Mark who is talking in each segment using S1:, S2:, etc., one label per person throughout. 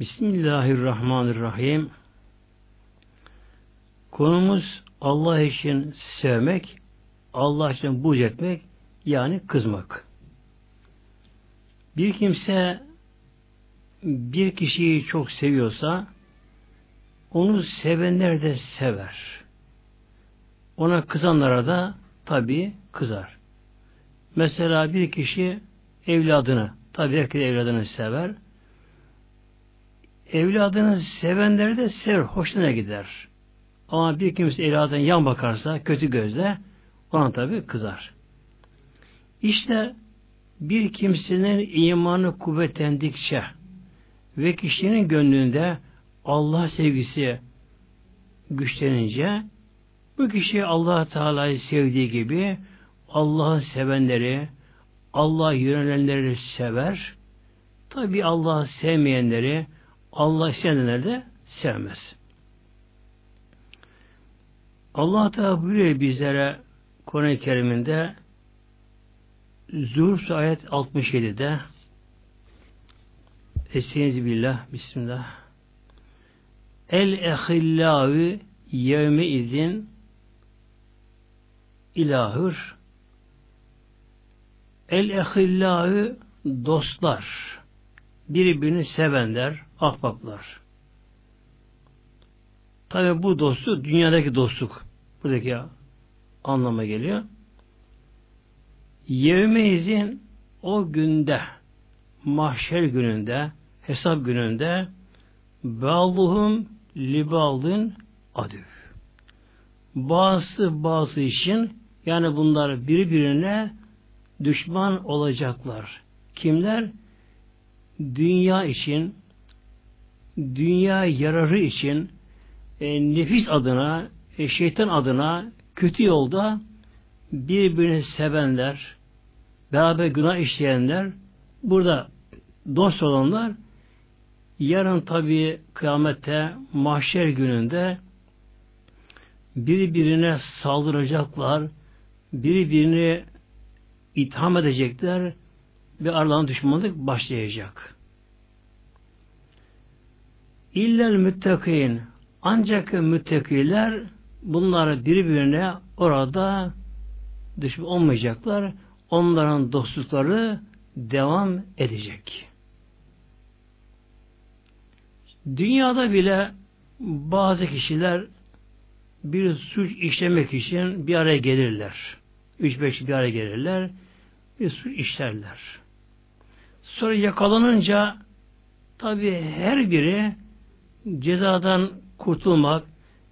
S1: Bismillahirrahmanirrahim. Konumuz Allah için sevmek, Allah için buğz etmek, yani kızmak. Bir kimse bir kişiyi çok seviyorsa onu sevenler de sever. Ona kızanlara da tabi kızar. Mesela bir kişi evladını, tabi herkes evladını sever. Evladını sevenleri de sever, hoşuna gider. Ama bir kimse evladına yan bakarsa, kötü gözle, ona tabi kızar. İşte bir kimsenin imanı kuvvetlendikçe ve kişinin gönlünde Allah sevgisi güçlenince bu kişi Allah Teala'yı sevdiği gibi Allah'ı sevenleri, Allah yönelenleri sever. Tabi Allah'ı sevmeyenleri, Allah sevmeyenleri de sevmez. Allah Teala buyuruyor bizlere Kur'an-ı Kerim'inde Zuhur ayet 67'de Estaizu billah Bismillah El ehillâvi yevmi izin ilahır El ehillâvi dostlar birbirini sevenler, ahbaplar. Tabi bu dostluk dünyadaki dostluk buradaki anlama geliyor. Yevmeyizin o günde mahşer gününde hesap gününde Bâluhum libaldın adüv. Bazı bazı için yani bunlar birbirine düşman olacaklar. Kimler? Dünya için, dünya yararı için, e, nefis adına, e, şeytan adına kötü yolda birbirini sevenler, beraber günah işleyenler, burada dost olanlar, yarın tabi kıyamette, mahşer gününde birbirine saldıracaklar, birbirini itham edecekler ve aralarında düşmanlık başlayacak. İllel müttakin ancak müttakiler bunları birbirine orada düşman olmayacaklar. Onların dostlukları devam edecek. Dünyada bile bazı kişiler bir suç işlemek için bir araya gelirler. Üç beş bir araya gelirler. Bir suç işlerler. Sonra yakalanınca tabi her biri cezadan kurtulmak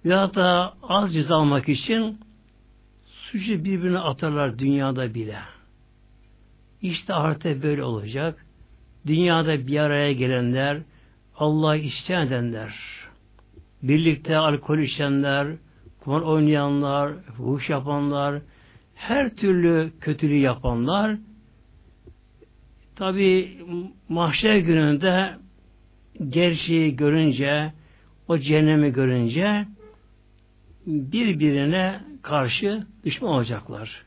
S1: veya da az ceza almak için suçu birbirine atarlar dünyada bile. İşte artık böyle olacak. Dünyada bir araya gelenler, Allah isteyen edenler, birlikte alkol içenler, kumar oynayanlar, fuhuş yapanlar, her türlü kötülüğü yapanlar, tabi mahşer gününde gerçeği görünce, o cehennemi görünce birbirine karşı düşman olacaklar.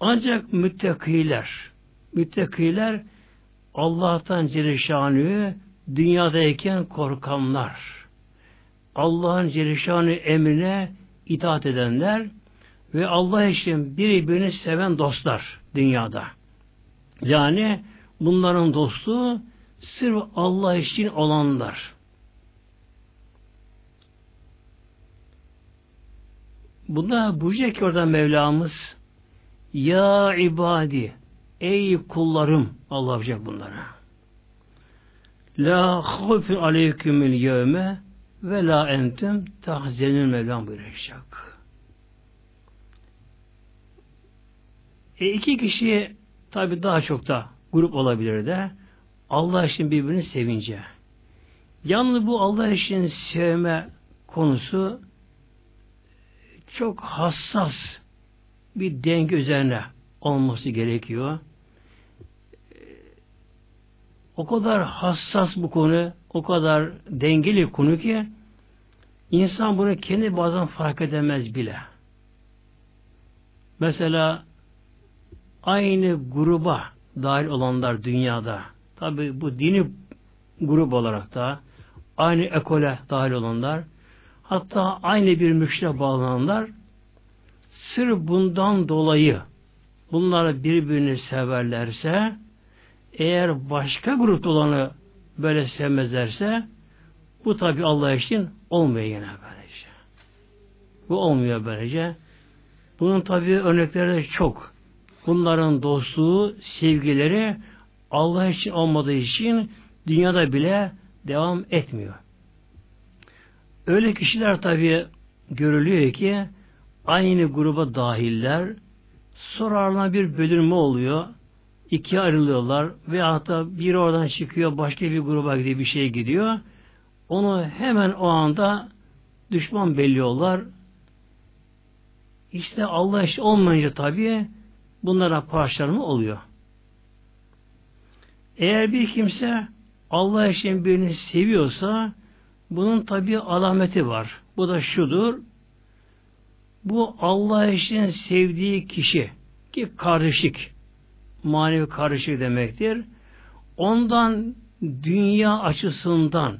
S1: Ancak müttakiler, müttakiler Allah'tan Celle dünyadayken korkanlar, Allah'ın Celle emrine itaat edenler ve Allah için birbirini seven dostlar dünyada. Yani bunların dostu sırf Allah için olanlar. Bunda buyacak ki orada Mevlamız Ya ibadi Ey kullarım Allah yapacak bunlara. La havfun aleykümül yevme ve la entüm tahzenül Mevlam buyuracak. E iki kişi tabi daha çok da grup olabilir de Allah için birbirini sevince. Yalnız bu Allah için sevme konusu çok hassas bir denge üzerine olması gerekiyor. O kadar hassas bu konu, o kadar dengeli konu ki insan bunu kendi bazen fark edemez bile. Mesela aynı gruba dahil olanlar dünyada tabi bu dini grup olarak da aynı ekole dahil olanlar hatta aynı bir müşre bağlananlar sır bundan dolayı bunları birbirini severlerse eğer başka grupta olanı böyle sevmezlerse bu tabi Allah için olmuyor yine böylece. Bu olmuyor böylece. Bunun tabi örnekleri de çok. Bunların dostluğu, sevgileri Allah için olmadığı için dünyada bile devam etmiyor. Öyle kişiler tabi görülüyor ki aynı gruba dahiller sonra bir bölünme oluyor. ikiye ayrılıyorlar veya hatta biri oradan çıkıyor başka bir gruba gidiyor bir şey gidiyor. Onu hemen o anda düşman belliyorlar. İşte Allah iş olmayınca tabi bunlara parçalanma oluyor. Eğer bir kimse Allah için birini seviyorsa bunun tabi alameti var. Bu da şudur. Bu Allah için sevdiği kişi ki kardeşlik manevi kardeşlik demektir. Ondan dünya açısından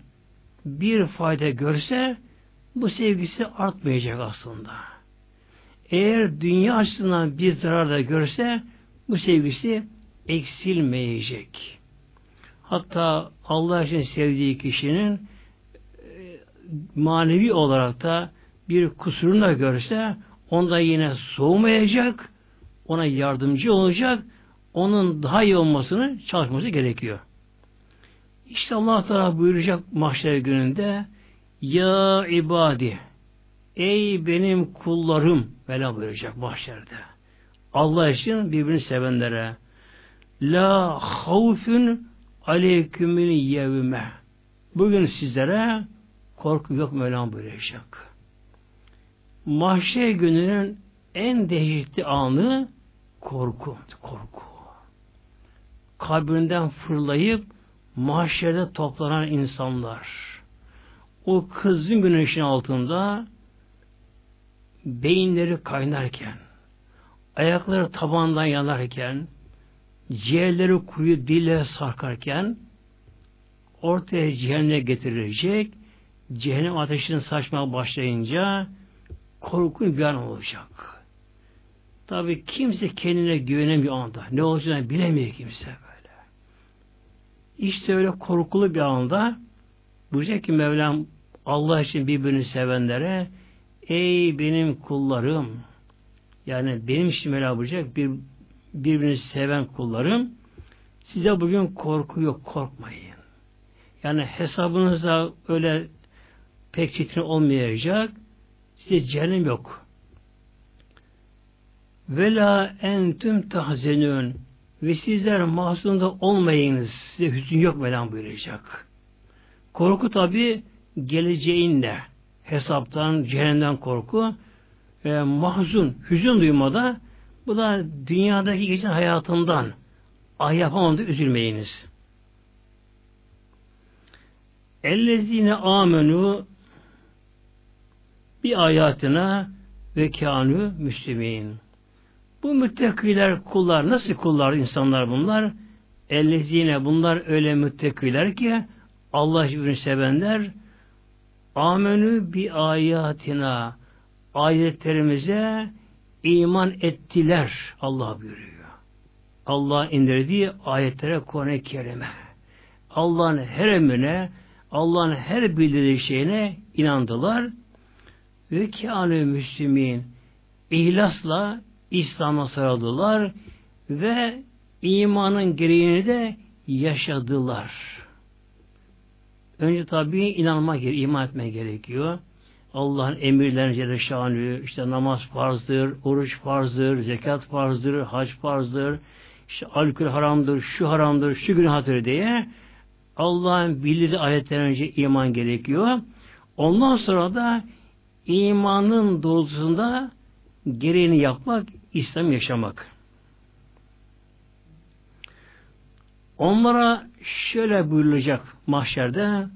S1: bir fayda görse bu sevgisi artmayacak aslında. Eğer dünya açısından bir zarar da görse bu sevgisi eksilmeyecek. Hatta Allah için sevdiği kişinin e, manevi olarak da bir kusurunu da görse onda yine soğumayacak, ona yardımcı olacak, onun daha iyi olmasını çalışması gerekiyor. İşte Allah Teala buyuracak mahşer gününde Ya ibadi Ey benim kullarım Mevla buyuracak mahşerde. Allah için birbirini sevenlere La havfün aleykümün yevme Bugün sizlere korku yok Mevlam buyuracak. Mahşer gününün en dehşetli anı korku. Korku. Kabrinden fırlayıp mahşerde toplanan insanlar o kızgın güneşin altında beyinleri kaynarken ayakları tabandan yanarken ciğerleri kuyu dille sarkarken ortaya cehennem getirilecek cehennem ateşinin saçmaya başlayınca korkunç bir an olacak. Tabi kimse kendine güvenemiyor anda. Ne olacağını bilemiyor kimse böyle. İşte öyle korkulu bir anda buyuracak ki Mevlam Allah için birbirini sevenlere ey benim kullarım yani benim için Mevlam buyuracak bir, birbirini seven kullarım size bugün korku yok korkmayın. Yani hesabınızda öyle pek çetin olmayacak size cehennem yok. Vela entüm tahzenün ve sizler mahzunda olmayınız. Size hüzün yok Mevlam buyuracak. Korku tabi geleceğinle hesaptan, cehennemden korku ve mahzun, hüzün duymada bu da dünyadaki geçen hayatından ah yapamam üzülmeyiniz. Ellezine amenu bir ayatına ve kânü müslimin. Bu müttakiler kullar, nasıl kullar insanlar bunlar? Ellezine bunlar öyle müttakiler ki Allah birbirini sevenler amenü bi ayatina ayetlerimize iman ettiler Allah buyuruyor. Allah indirdiği ayetlere Kur'an-ı Kerim'e Allah'ın her emrine Allah'ın her bildirdiği şeyine inandılar ve kâne müslümin ihlasla İslam'a sarıldılar ve imanın gereğini de yaşadılar. Önce tabi inanmak, iman etmek gerekiyor. Allah'ın emirlerine Celle Şanı, işte namaz farzdır, oruç farzdır, zekat farzdır, hac farzdır, işte alkol haramdır, şu haramdır, şu günahtır diye Allah'ın bildiği ayetlerine önce iman gerekiyor. Ondan sonra da imanın doğrultusunda gereğini yapmak, İslam yaşamak. Onlara şöyle buyurulacak mahşerde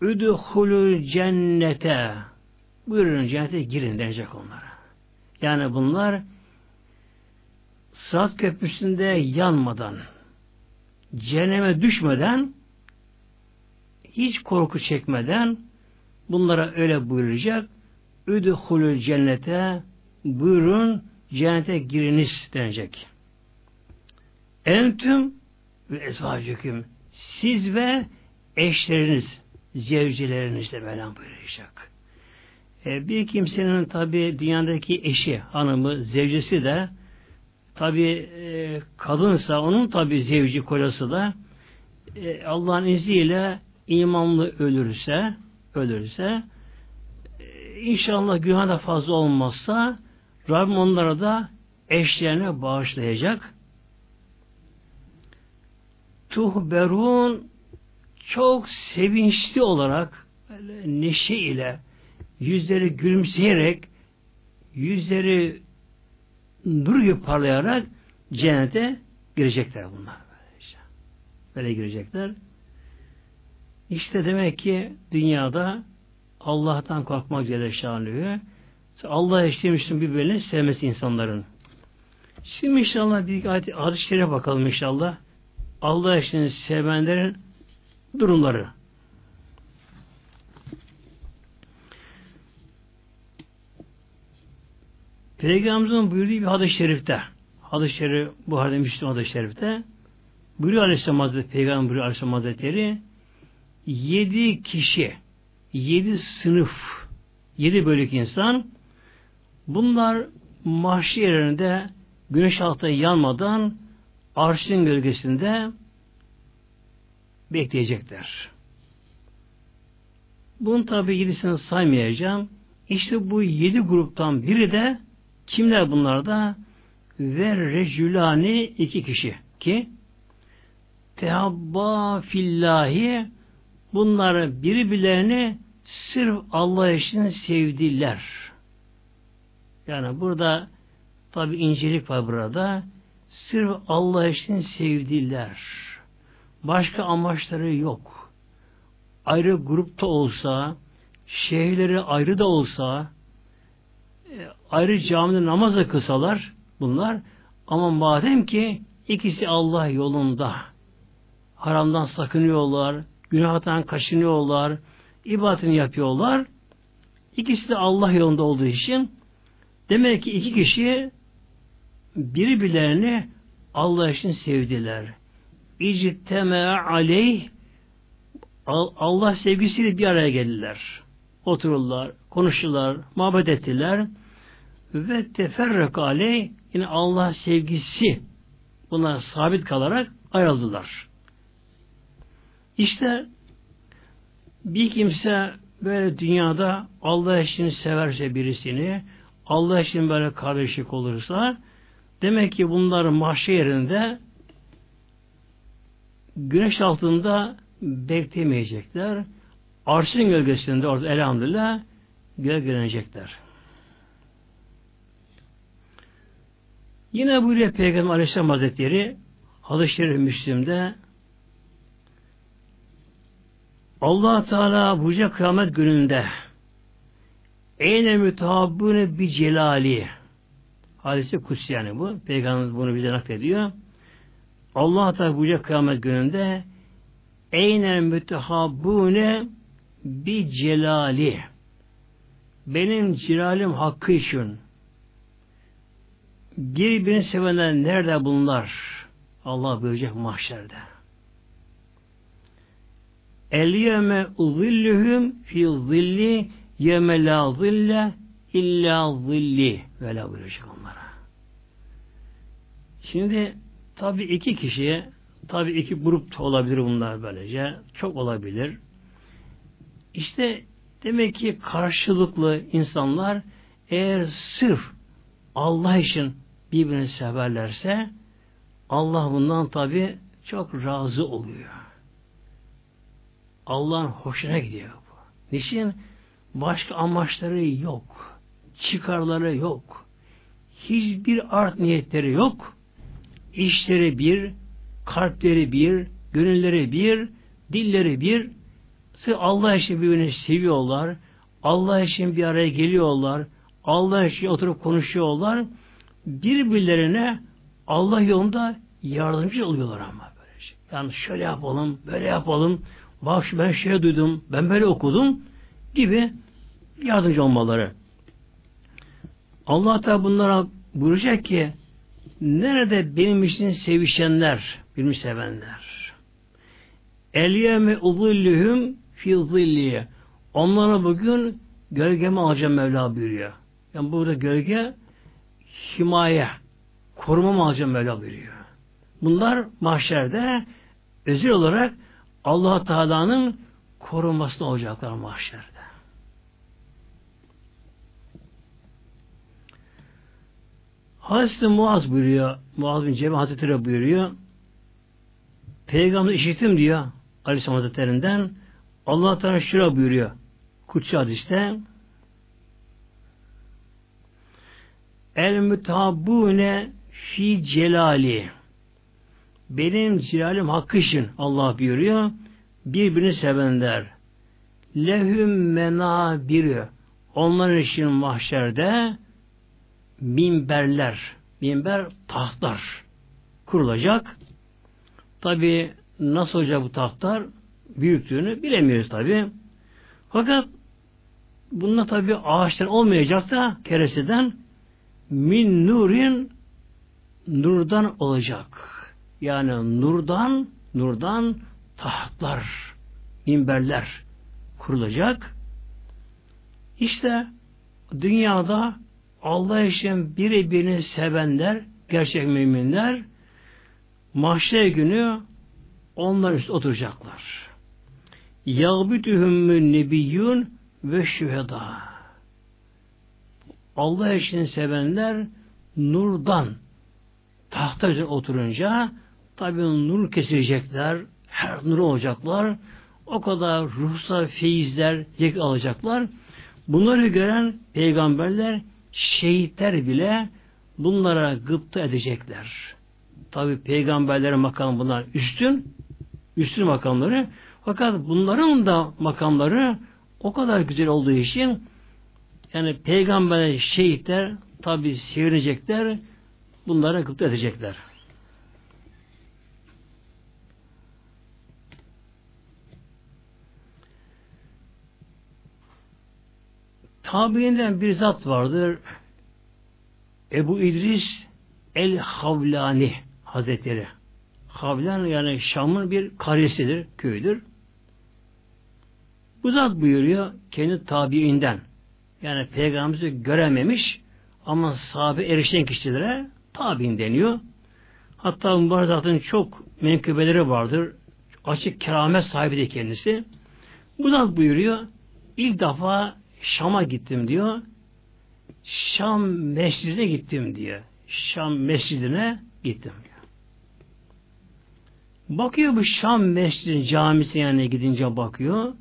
S1: Üdhulü cennete buyurun cennete girin denecek onlara. Yani bunlar Sırat köprüsünde yanmadan cehenneme düşmeden hiç korku çekmeden bunlara öyle buyuracak. Üdhulül cennete buyurun cennete giriniz denecek. Entüm ve ezvacüküm siz ve eşleriniz, zevcileriniz de Mevlam buyuracak. E, bir kimsenin tabi dünyadaki eşi, hanımı, zevcisi de tabi e, kadınsa onun tabi zevci kocası da e, Allah'ın izniyle imanlı ölürse ölürse e, inşallah günah da fazla olmazsa Rabbim onlara da eşlerine bağışlayacak. Tuhberun çok sevinçli olarak neşe ile yüzleri gülümseyerek yüzleri nur gibi parlayarak cennete girecekler bunlar. Böyle girecekler. İşte demek ki dünyada Allah'tan korkmak Celle Şanlı'yı Allah eşlemişsin birbirini sevmesi insanların. Şimdi inşallah bir ayet hadis bakalım inşallah. Allah eşlerini sevmenlerin durumları. Peygamberimizin buyurduğu bir hadis-i şerifte hadis-i şerif Buhari'de Müslüm hadis-i şerifte buyuruyor Aleyhisselam Hazretleri Peygamber buyuruyor Aleyhisselam Hazretleri yedi kişi yedi sınıf yedi bölük insan bunlar mahşi yerinde güneş altında yanmadan arşın gölgesinde bekleyecekler. Bunun tabi yedisini saymayacağım. İşte bu yedi gruptan biri de kimler bunlar da? Ve recülani iki kişi ki tehabba fillahi bunları birbirlerini sırf Allah için sevdiler. Yani burada tabi incelik var burada. Sırf Allah için sevdiler. Başka amaçları yok. Ayrı grupta olsa, şehirleri ayrı da olsa, ayrı camide namaz da kısalar bunlar. Ama madem ki ikisi Allah yolunda, haramdan sakınıyorlar, günahtan kaçınıyorlar, ibadetini yapıyorlar. İkisi de Allah yolunda olduğu için demek ki iki kişi birbirlerini Allah için sevdiler. İcteme aleyh Allah sevgisiyle bir araya geldiler. Otururlar, konuşurlar, muhabbet ettiler ve teferrek aleyh yine Allah sevgisi buna sabit kalarak ayrıldılar. İşte bir kimse böyle dünyada Allah için severse birisini, Allah için böyle kardeşlik olursa, demek ki bunlar mahşer yerinde güneş altında beklemeyecekler. Arşın gölgesinde orada elhamdülillah gölgelenecekler. Yine buyuruyor Peygamber Aleyhisselam Hazretleri hadis-i Müslim'de allah Teala buca kıyamet gününde Eyne mütehabbune bi celali hadisi kutsi yani bu. Peygamber bunu bize naklediyor. Allah Teala buca kıyamet gününde Eyne mütehabbune bi celali benim celalim hakkı için birbirini sevenler nerede bunlar? Allah buyuracak mahşerde. El yeme zillühüm fi zilli yeme la zille illa zilli böyle buyuracak onlara. Şimdi tabi iki kişi tabi iki grup olabilir bunlar böylece. Çok olabilir. İşte demek ki karşılıklı insanlar eğer sırf Allah için birbirini severlerse Allah bundan tabi çok razı oluyor. Allah'ın hoşuna gidiyor bu. Niçin? Başka amaçları yok. Çıkarları yok. Hiçbir art niyetleri yok. İşleri bir, kalpleri bir, gönülleri bir, dilleri bir. Sırf Allah için birbirini seviyorlar. Allah için bir araya geliyorlar. Allah için oturup konuşuyorlar. Birbirlerine Allah yolunda yardımcı oluyorlar ama böylece. Yani şöyle yapalım, böyle yapalım, bak ben şey duydum, ben böyle okudum gibi yardımcı olmaları. Allah Teala bunlara buyuracak ki nerede benim için sevişenler, birimi sevenler. Elyeme uzillühüm fi zilliye. Onlara bugün gölgemi alacağım Mevla buyuruyor. Yani burada gölge himaye, korumamı alacağım Mevla buyuruyor. Bunlar mahşerde özel olarak allah Teala'nın korunmasında olacaklar mahşerde. Hazreti Muaz buyuruyor, Muaz bin Cebel Hazretleri buyuruyor, Peygamber işittim diyor Aleyhisselam Hazretlerinden Allah Teala şura buyuruyor. Kutsi hadiste El mütabune fi celali benim celalim hakkı için Allah buyuruyor. Birbirini sevenler. Lehüm menabirü onların için mahşerde minberler, minber tahtlar kurulacak. Tabi nasıl olacak bu tahtlar? Büyüklüğünü bilemiyoruz tabi. Fakat bunda tabi ağaçlar olmayacak da keresiden min nurin nurdan olacak. Yani nurdan nurdan tahtlar, minberler kurulacak. İşte dünyada Allah için birbirini sevenler, gerçek müminler mahşer günü onlar üst oturacaklar. Yağbütühümmün nebiyyun ve şüheda. Allah için sevenler nurdan tahta oturunca tabi nur kesilecekler, her nur olacaklar. O kadar ruhsal feyizler, zevk alacaklar. Bunları gören peygamberler şehitler bile bunlara gıpta edecekler. Tabi peygamberlerin makamı bunlar üstün, üstün makamları. Fakat bunların da makamları o kadar güzel olduğu için yani peygamberler, şehitler tabi sevinecekler, bunlara gıpta edecekler. Tabiinden bir zat vardır. Ebu İdris el-Havlani Hazretleri. Havlan yani Şam'ın bir karesidir, köyüdür. Bu zat buyuruyor kendi tabiinden. Yani peygamberimizi görememiş ama sahabe erişen kişilere tabiin deniyor. Hatta mübarek zatın çok menkıbeleri vardır. Açık keramet sahibi de kendisi. Bu zat buyuruyor ilk defa Şam'a gittim diyor. Şam mescidine gittim diyor. Şam mescidine gittim diyor. Bakıyor bu Şam mescidinin camisi yani gidince bakıyor.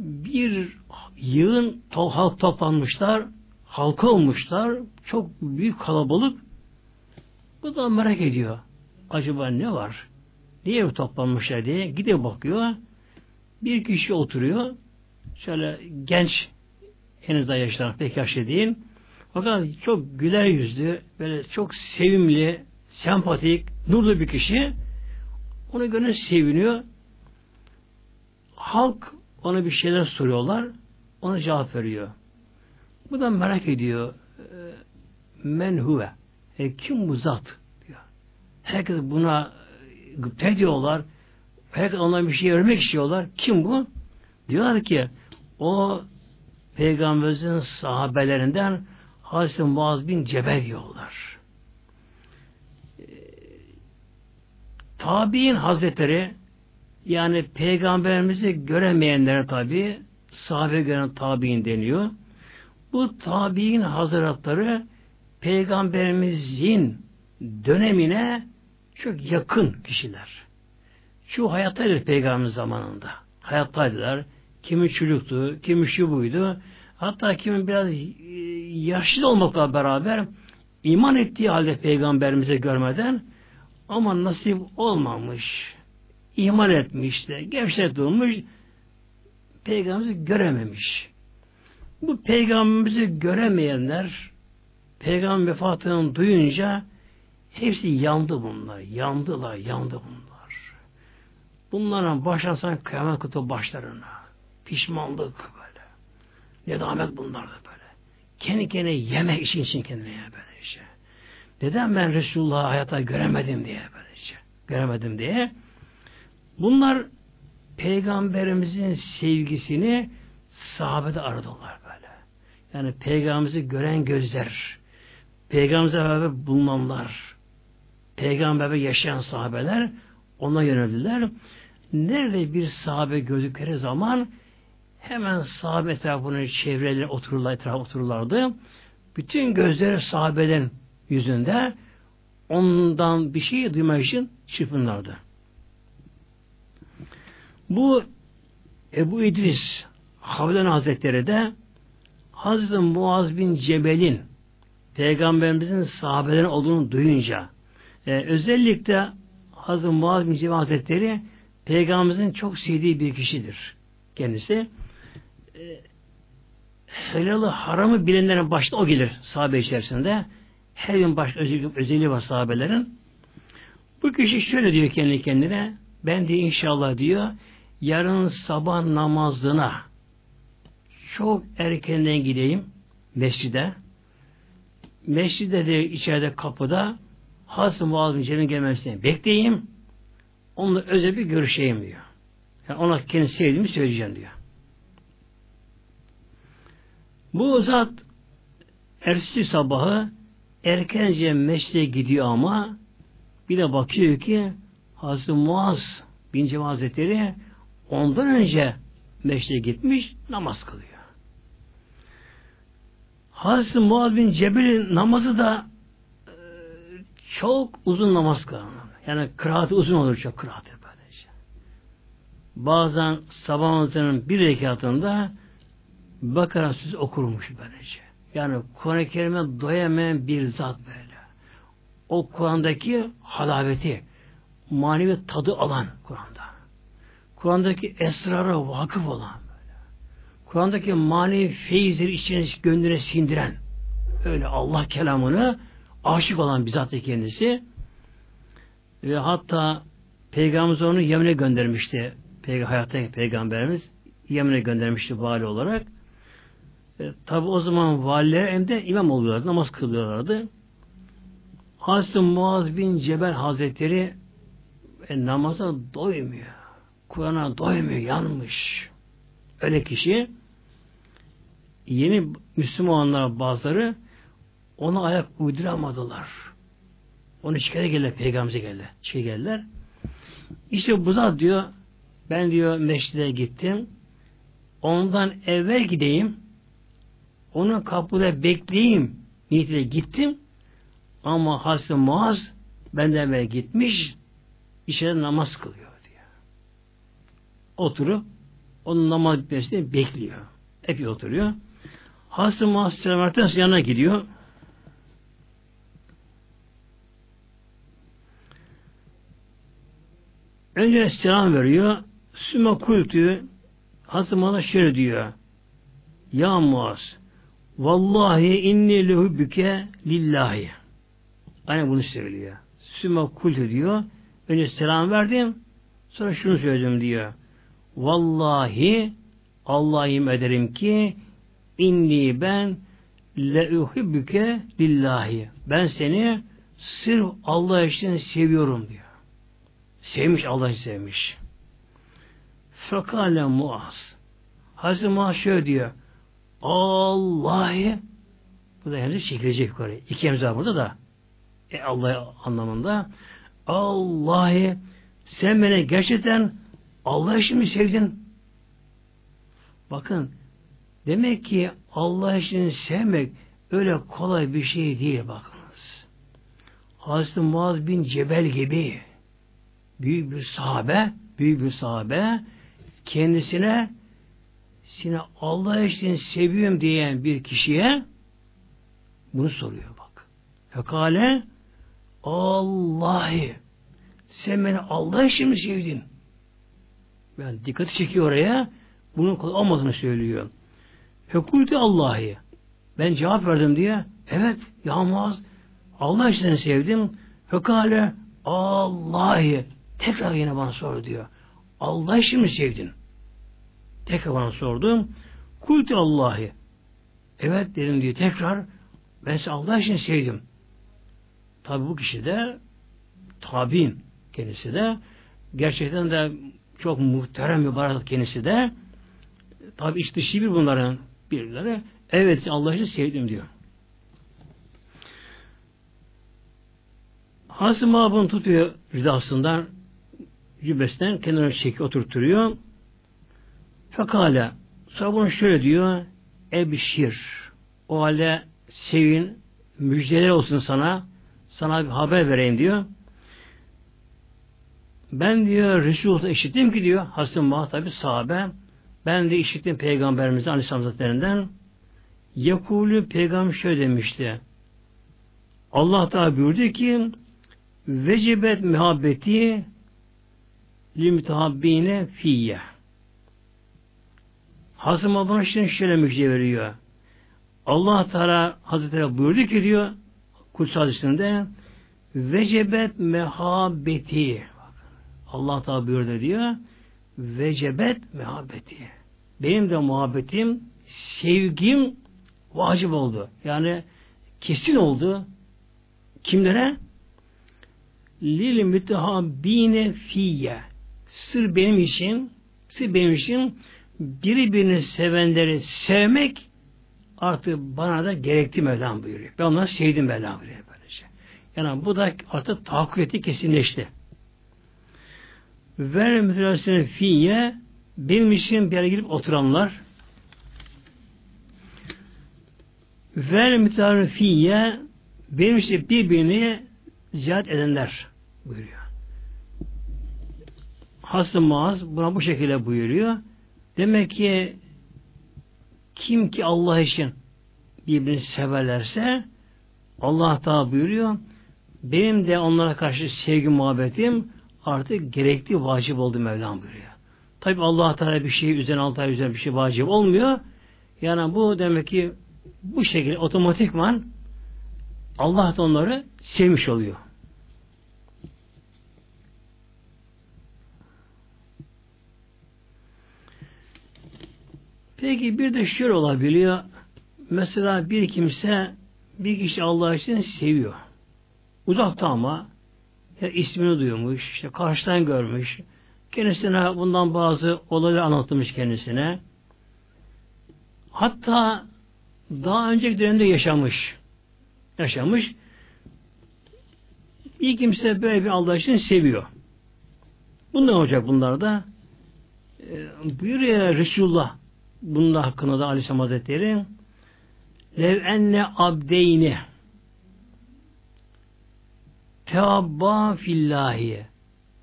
S1: Bir yığın to halk toplanmışlar. Halka olmuşlar. Çok büyük kalabalık. Bu da merak ediyor. Acaba ne var? Niye toplanmışlar diye gidiyor bakıyor. Bir kişi oturuyor şöyle genç henüz daha yaşlar pek yaşlı değil. Fakat çok güler yüzlü, böyle çok sevimli, sempatik, nurlu bir kişi. Onu gönül seviniyor. Halk ona bir şeyler soruyorlar. Ona cevap veriyor. Bu da merak ediyor. Ee, Men huve. E, kim bu zat? diyor. Herkes buna gıpta ediyorlar. Herkes ondan bir şey öğrenmek istiyorlar. Kim bu? Diyorlar ki o Peygamberimizin sahabelerinden Hazreti Muaz bin Cebel diyorlar. E, tabi'in hazretleri yani peygamberimizi göremeyenlere tabi sahabe gören tabi'in deniyor. Bu tabi'in hazretleri peygamberimizin dönemine çok yakın kişiler. Şu hayattaydı peygamber zamanında. Hayattaydılar. Kimi çocuktu, kimi şu buydu. Hatta kimi biraz e, yaşlı olmakla beraber iman ettiği halde peygamberimize görmeden ama nasip olmamış. İman etmiş de, gevşet olmuş, peygamberimizi görememiş. Bu peygamberimizi göremeyenler peygamber vefatını duyunca hepsi yandı bunlar. Yandılar, yandı bunlar. Bunların başlasan kıyamet kutu başlarına. Pişmanlık böyle. Nedamet bunlar da böyle. Kendi kendine yemek için için kendine böyle işte. Neden ben Resulullah'ı hayata göremedim diye böyle işte. Göremedim diye. Bunlar peygamberimizin sevgisini sahabede aradılar böyle. Yani peygamberimizi gören gözler, peygamberimize beraber bulunanlar, peygamberle yaşayan sahabeler ona yöneldiler. Nerede bir sahabe gördükleri zaman hemen sahabe etrafını çevreleri otururlar, etrafı otururlardı. Bütün gözleri sahabelerin yüzünde ondan bir şey duymak için çırpınlardı. Bu Ebu İdris Havlen Hazretleri de Hazreti Muaz bin Cebel'in Peygamberimizin sahabelerin olduğunu duyunca e, özellikle Hazreti Muaz bin Cebel Hazretleri Peygamberimizin çok sevdiği bir kişidir kendisi. E, helalı haramı bilenlerin başta o gelir sahabe içerisinde. Her gün başka özelliği, özelliği var sahabelerin. Bu kişi şöyle diyor kendi kendine ben de inşallah diyor yarın sabah namazına çok erkenden gideyim mescide. Mescide de içeride kapıda Hazreti Muaz bin Cebel'in gelmesini bekleyeyim. Onunla özel bir görüşeyim diyor. Yani ona kendi sevdiğimi söyleyeceğim diyor. Bu zat ertesi sabahı erkence mescide gidiyor ama bir de bakıyor ki Hazreti Muaz bin Cebel Hazretleri ondan önce meşte gitmiş namaz kılıyor. Hazreti Muaz bin Cebel'in namazı da e, çok uzun namaz kılıyor. Yani kıraatı uzun olur çok kıraatı böylece. Bazen sabah namazının bir rekatında Bakara söz okurmuş böylece. Yani Kur'an-ı Kerim'e doyamayan bir zat böyle. O Kur'an'daki halaveti, manevi tadı alan Kur'an'da. Kur'an'daki esrara vakıf olan. Kur'an'daki manevi feyizleri içine gönlüne sindiren öyle Allah kelamını aşık olan bir zat kendisi ve hatta Peygamberimiz onu Yemen'e göndermişti. Peyg hayattaki Peygamberimiz Yemen'e göndermişti vali olarak. E, Tabi o zaman valiler hem de imam oluyorlardı, namaz kılıyorlardı. Hazreti Muaz bin Cebel Hazretleri e, namaza doymuyor. Kur'an'a doymuyor, yanmış. Öyle kişi yeni Müslümanlar bazıları ona ayak uyduramadılar. Onu şikayete geldiler, peygamberimize geldiler. Şey geldiler. İşte bu zat diyor, ben diyor meşride gittim. Ondan evvel gideyim. Onun kapıda bekleyeyim. Niyetiyle gittim. Ama Hazreti Muaz benden evvel gitmiş. içeride namaz kılıyor oturup onun namaz bitmesini bekliyor. Epey oturuyor. Hazreti Muhammed Selam yanına gidiyor. Önce selam veriyor. Sümme kultü Hazreti Muhammed şöyle diyor. Ya Muaz Vallahi inni lehubbüke lillahi. Aynen bunu söylüyor. Sümme kultü diyor. Önce selam verdim. Sonra şunu söyledim diyor. Vallahi Allah'ım ederim ki inni ben leuhibbüke lillahi. Ben seni sırf Allah için seviyorum diyor. Sevmiş Allah için sevmiş. Fekale Muaz. Hazreti Muaz şöyle diyor. Allah'ı bu da yani çekilecek yukarı. İki emza burada da e, Allah anlamında Allah'ı sen beni gerçekten Allah için mi sevdin? Bakın demek ki Allah için sevmek öyle kolay bir şey değil bakınız. Hazreti Muaz bin Cebel gibi büyük bir sahabe, büyük bir sahabe kendisine seni Allah için seviyorum diyen bir kişiye bunu soruyor bak. Fekale Allah'ı sen beni Allah için mi sevdin? Yani dikkati çekiyor oraya. Bunun kolay olmadığını söylüyor. Fekulti Allah'ı. Ben cevap verdim diye. Evet ya Muaz Allah için sevdim. Fekale Allah'ı. Tekrar yine bana sor diyor. Allah için mi sevdin? Tekrar bana sordum. Kultu Allah'ı. Evet dedim diye tekrar ben size Allah için sevdim. Tabi bu kişi de tabi'in kendisi de gerçekten de çok muhterem bir barat kendisi de tabi iç dışı bir bunların birileri evet Allah sevdim diyor. Hazreti Mahbun tutuyor ridasından cübbesinden kenara çekiyor, oturtuyor. Fekale sonra bunu şöyle diyor Ebşir o halde sevin müjdeler olsun sana sana bir haber vereyim diyor. Ben diyor Resulullah işittim ki diyor Hasan Mahmud tabi sahabe. Ben de işittim Peygamberimizden Aleyhisselam Hazretlerinden. Yakulü Peygamber şöyle demişti. Allah Teala buyurdu ki vecibet muhabbeti limtahabbine fiyye. Hazım Abone şöyle müjde veriyor. Allah Teala Hazretleri buyurdu ki diyor Kuts hadisinde vecebet mehabbeti Allah Teala buyurdu diyor vecebet mehabbeti benim de muhabbetim sevgim vacip oldu. Yani kesin oldu. Kimlere? Lil mütehabbine fiyye sır benim için sır benim için birbirini sevenleri sevmek artık bana da gerekti Mevlam buyuruyor. Ben onları sevdim Mevlam buyuruyor. Yani bu da artık tahakkuk kesinleşti. Ver mütelasının fiye benim bir yere gelip oturanlar ver mütelasının fiye benim birbirini ziyaret edenler buyuruyor. Hasım Muaz buna bu şekilde buyuruyor. Demek ki kim ki Allah için birbirini severlerse Allah da buyuruyor benim de onlara karşı sevgi muhabbetim artık gerekli vacip oldu Mevlam buyuruyor. Tabi Allah Teala bir şey üzerine altı ay üzerine bir şey vacip olmuyor. Yani bu demek ki bu şekilde otomatikman Allah da onları sevmiş oluyor. Peki bir de şöyle olabiliyor. Mesela bir kimse bir kişi Allah için seviyor. Uzakta ama ya ismini duymuş, işte karşıdan görmüş. Kendisine bundan bazı olaylar anlatılmış kendisine. Hatta daha önceki dönemde yaşamış. Yaşamış. Bir kimse böyle bir Allah için seviyor. Bundan olacak bunlar da. E, buyuruyor Resulullah bunun da hakkında da Aleyhisselam Hazretleri lev enne abdeyni teabba fillahi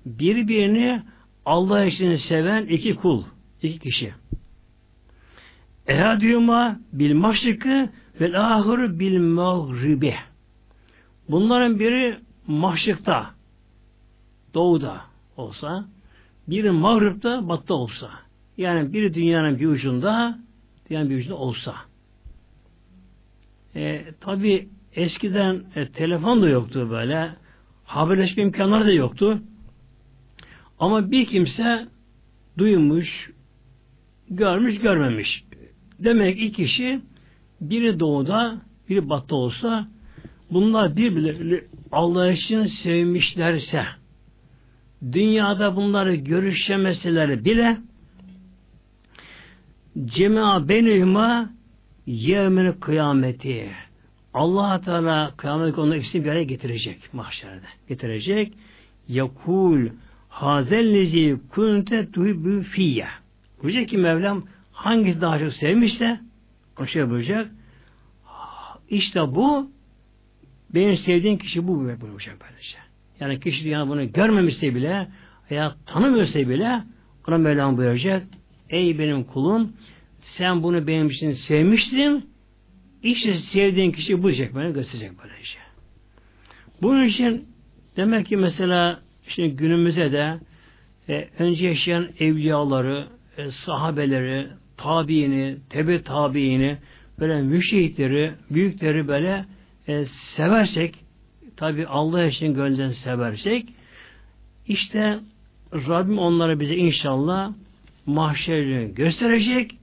S1: birbirini Allah için seven iki kul, iki kişi. Ehadiyuma bil maşrikı ve ahırı bil mağribi. Bunların biri maşrikta, doğuda olsa, biri mağripta, batıda olsa. Yani bir dünyanın bir ucunda, dünyanın bir ucunda olsa. E, Tabi eskiden e, telefon da yoktu böyle. Haberleşme imkanları da yoktu. Ama bir kimse duymuş, görmüş, görmemiş. Demek iki kişi biri doğuda, biri batıda olsa bunlar birbirlerini Allah için sevmişlerse dünyada bunları görüşemeseler bile Cema benihma yevmel kıyameti. Allah Teala kıyamet konusunda ikisini bir araya getirecek mahşerde. Getirecek. Yakul hazellezi kunte tuhibbu fiyye. Buyuracak ki Mevlam hangisi daha çok sevmişse o şey buyuracak. İşte bu benim sevdiğim kişi bu buyuracak böylece. Yani kişi dünyada bunu görmemişse bile veya tanımıyorsa bile ona Mevlam buyuracak. Ey benim kulum sen bunu benim için sevmiştin işte sevdiğin kişi bulacak böyle gösterecek böylece. Bunun için demek ki mesela şimdi günümüze de e, önce yaşayan evliyaları, e, sahabeleri, tabiini, tebe tabiini, böyle müşehitleri, büyükleri böyle e, seversek, tabi Allah için gönlden seversek, işte Rabbim onlara bize inşallah mahşerini gösterecek.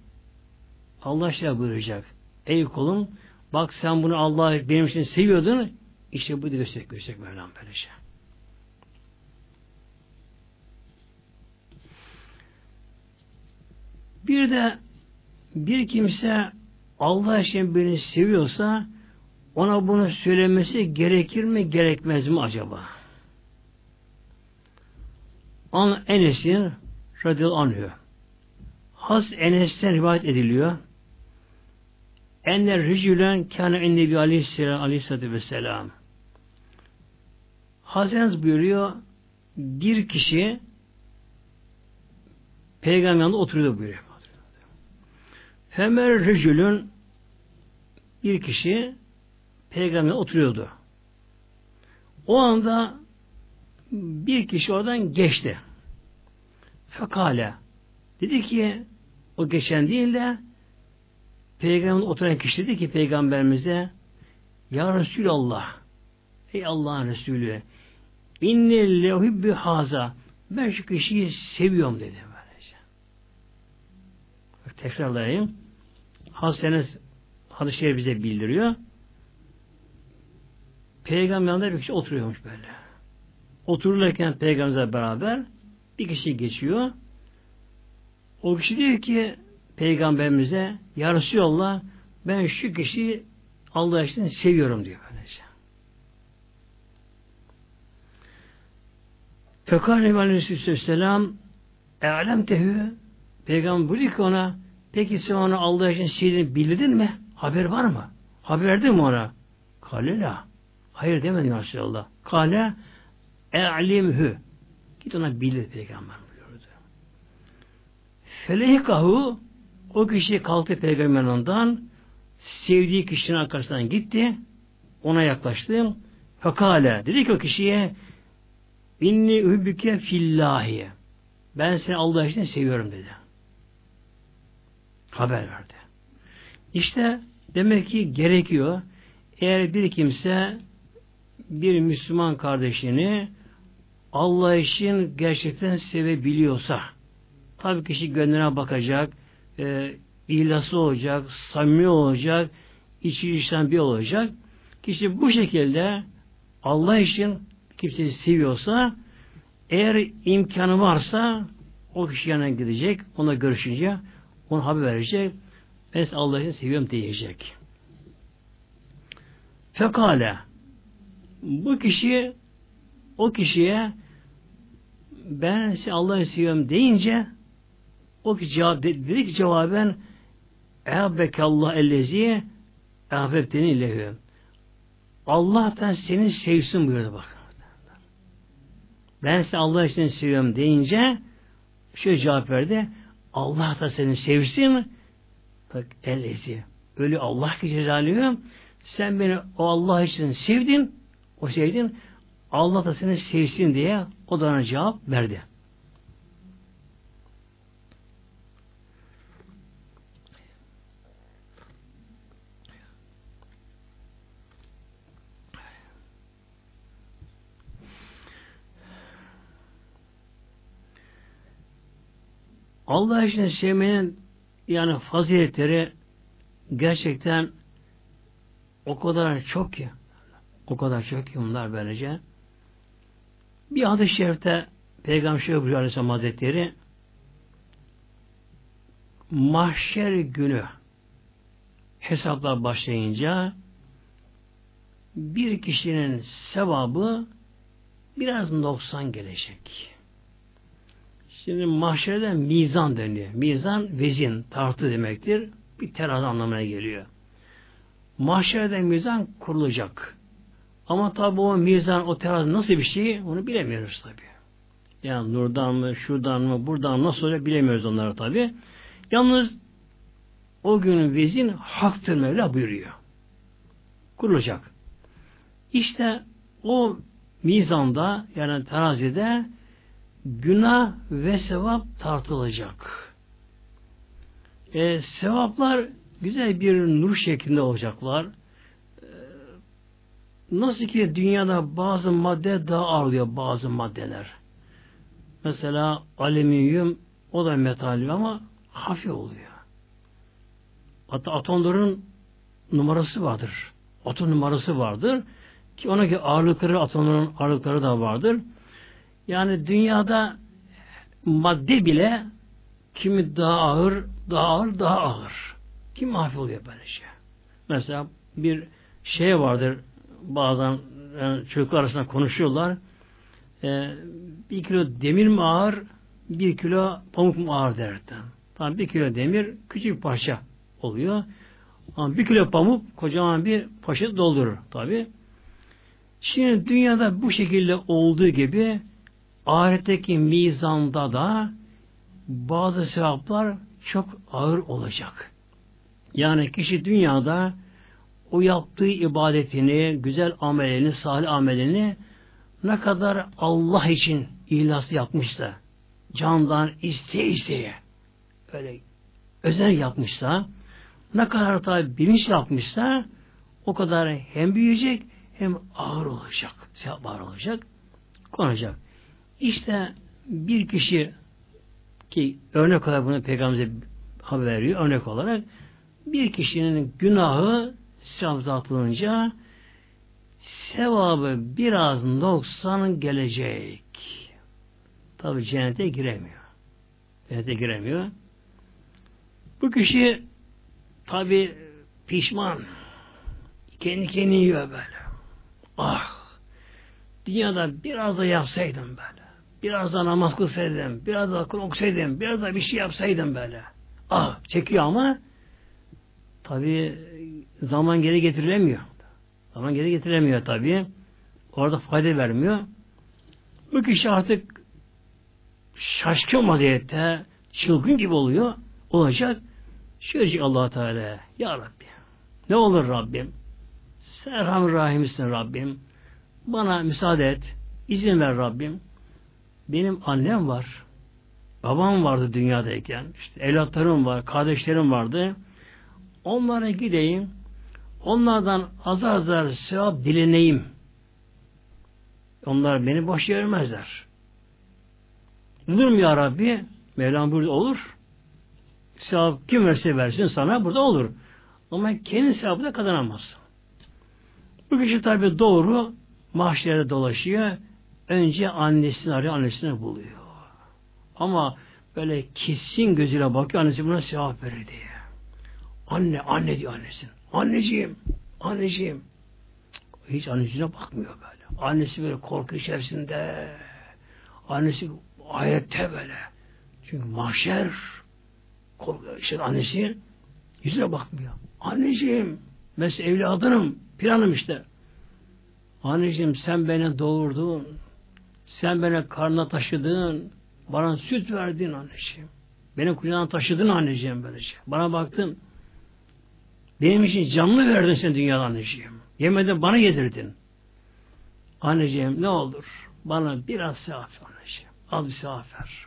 S1: Allah şey buyuracak. Ey kulum bak sen bunu Allah benim için seviyordun. İşte bu gösterecek, gösterecek Mevlam böylece. Bir de bir kimse Allah için beni seviyorsa ona bunu söylemesi gerekir mi gerekmez mi acaba? An Enes'in radıyallahu anhü. Has Enes'ten rivayet ediliyor. Enler ricülen kâne ennebi aleyhisselam aleyhissalatü vesselam. Hazreti buyuruyor bir kişi peygamberle oturuyordu buyuruyor. Femer ricülün bir kişi peygamber oturuyordu. O anda bir kişi oradan geçti. Fekale dedi ki o geçen değil de peygamber oturan kişi dedi ki peygamberimize Ya Resulallah Ey Allah'ın Resulü inni lehübbü haza ben şu kişiyi seviyorum dedi böylece. Tekrarlayayım. Hasenes hadis-i bize bildiriyor. Peygamber yanında bir kişi oturuyormuş böyle. Otururken peygamberle beraber bir kişi geçiyor. O kişi diyor ki peygamberimize Ya Resulallah ben şu kişiyi Allah için seviyorum diyor böylece. Fekar Nebi Aleyhisselam E'lem tehü Peygamber buyuruyor ki ona peki sen onu Allah için sevdiğini bildin mi? Haber var mı? Haber verdin mi ona? Kale la. Hayır demedi Resulallah. Kale e'limhü. Git ona bilir peygamber buyurdu. Felehikahu o kişi kalktı peygamberin ondan sevdiği kişinin arkasından gitti. Ona yaklaştı. Fakale dedi ki o kişiye inni übbüke fillahi ben seni Allah için seviyorum dedi. Haber verdi. İşte demek ki gerekiyor eğer bir kimse bir Müslüman kardeşini Allah için gerçekten sevebiliyorsa tabi kişi gönlüne bakacak e, ihlası olacak samimi olacak içi içten bir olacak. Kişi bu şekilde Allah için kimseyi seviyorsa eğer imkanı varsa o kişi yanına gidecek ona görüşünce ona haber verecek ben Allah için seviyorum diyecek. Fekale bu kişi o kişiye ben Allah'ı seviyorum deyince o ki cevap dedi ki cevaben Ehabbeke Allah ellezi ehbebteni illehü Allah'tan seni sevsin buyurdu bak. Ben size Allah için seviyorum deyince şöyle cevap verdi. Allah da seni sevsin bak ellezi. Öyle Allah ki cezalıyor. Sen beni o Allah için sevdin o sevdin Allah da seni sevsin diye o da ona cevap verdi. Allah için sevmenin yani faziletleri gerçekten o kadar çok ki o kadar çok ki bunlar böylece. Bir hadis-i şerifte Peygamber şöyle buyuruyor Aleyhisselam Hazretleri mahşer günü hesaplar başlayınca bir kişinin sevabı biraz noksan gelecek. Şimdi mahşerde mizan deniyor. Mizan vezin, tartı demektir. Bir terazi anlamına geliyor. Mahşerde mizan kurulacak. Ama tabi o mizan, o terazi nasıl bir şey onu bilemiyoruz tabi. Yani nurdan mı, şuradan mı, buradan nasıl olacak bilemiyoruz onları tabi. Yalnız o günün vezin haktır Mevla buyuruyor. Kurulacak. İşte o mizanda yani terazide günah ve sevap tartılacak. E, sevaplar güzel bir nur şeklinde olacaklar. E, nasıl ki dünyada bazı madde daha ağırlıyor bazı maddeler. Mesela alüminyum o da metal ama hafif oluyor. Hatta atomların numarası vardır. Atom numarası vardır. Ki ona ki ağırlıkları, atomların ağırlıkları da vardır. Yani dünyada madde bile kimi daha ağır, daha ağır, daha ağır. Kim hafif oluyor böyle şey. Mesela bir şey vardır bazen yani çocuklar arasında konuşuyorlar. Ee, bir kilo demir mi ağır, bir kilo pamuk mu ağır derler. Tamam bir kilo demir küçük parça oluyor. Ama bir kilo pamuk kocaman bir poşet doldurur tabi. Şimdi dünyada bu şekilde olduğu gibi ahiretteki mizanda da bazı sevaplar çok ağır olacak. Yani kişi dünyada o yaptığı ibadetini, güzel amelini, salih amelini ne kadar Allah için ihlası yapmışsa, candan isteye isteye, öyle özel yapmışsa, ne kadar tabi bilinç yapmışsa, o kadar hem büyüyecek hem ağır olacak. Sevap ağır olacak. Konacak. İşte bir kişi ki örnek olarak bunu peygamberimize haber veriyor. Örnek olarak bir kişinin günahı sevap atılınca sevabı biraz noksan gelecek. Tabi cennete giremiyor. Cennete giremiyor. Bu kişi tabi pişman. Kendi kendini yiyor böyle. Ah! Dünyada biraz da yapsaydım böyle. Biraz da namaz kılsaydım, biraz da Kur'an okusaydım, biraz da bir şey yapsaydım böyle. Ah! Çekiyor ama tabi zaman geri getirilemiyor. Zaman geri getirilemiyor tabi. Orada fayda vermiyor. Bu kişi artık şaşkın vaziyette çılgın gibi oluyor. Olacak. Şöyle allah Teala Ya Rabbi ne olur Rabbim sen Erhamur Rahim'sin Rabbim. Bana müsaade et. İzin ver Rabbim. Benim annem var. Babam vardı dünyadayken. İşte evlatlarım var, kardeşlerim vardı. Onlara gideyim. Onlardan azar azar sevap dileneyim. Onlar beni boş görmezler. Olur mu ya Rabbi? Mevlam burada olur. Sevap kim verse versin sana burada olur. Ama kendi sevabı da kazanamazsın. Bu kişi tabi doğru mahşerde dolaşıyor. Önce annesini arıyor, annesini buluyor. Ama böyle kesin gözüyle bakıyor, annesi buna sevap verir diye. Anne, anne diyor annesin. Anneciğim, anneciğim. Hiç annesine bakmıyor böyle. Annesi böyle korku içerisinde. Annesi ayette böyle. Çünkü mahşer korku, işte annesi yüzüne bakmıyor. Anneciğim, ben evladınım, planım işte. Anneciğim sen beni doğurdun. Sen beni karnına taşıdın. Bana süt verdin anneciğim. Beni kucağına taşıdın anneciğim böylece. Bana baktın. Benim için canlı verdin sen dünyada anneciğim. Yemeden bana yedirdin. Anneciğim ne olur bana biraz sevap anneciğim. Az bir sevap ver.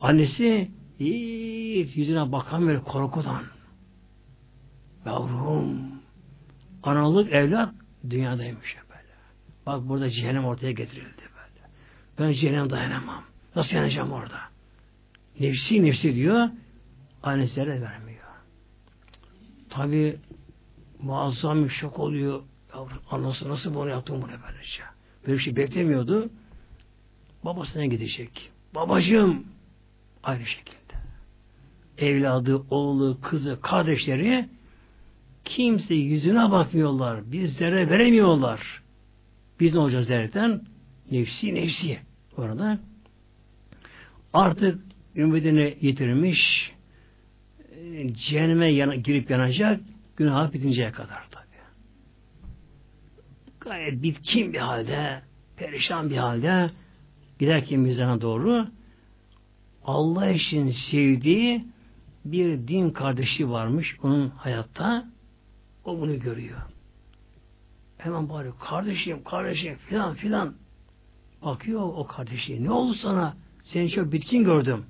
S1: Annesi hiç yüzüne bakamıyor korkudan. Yavrum analık evlat dünyadaymış böyle. Bak burada cehennem ortaya getirildi. Ben cehennem dayanamam. Nasıl yanacağım orada? Nefsi nefsi diyor. Anneslere vermiyor. Tabi muazzam bir şok oluyor. Yavrum, anası nasıl bunu yaptın bunu böylece? Böyle bir şey beklemiyordu. Babasına gidecek. Babacığım aynı şekilde. Evladı, oğlu, kızı, kardeşleri kimse yüzüne bakmıyorlar. Bizlere veremiyorlar. Biz ne olacağız derken nefsi nefsi orada artık ümidini yitirmiş cehenneme yana, girip yanacak günah bitinceye kadar tabi. Gayet bitkin bir halde perişan bir halde giderken mizana doğru Allah için sevdiği bir din kardeşi varmış onun hayatta o bunu görüyor. Hemen bağırıyor. Kardeşim, kardeşim filan filan. Bakıyor o kardeşi. Ne oldu sana? Seni çok bitkin gördüm.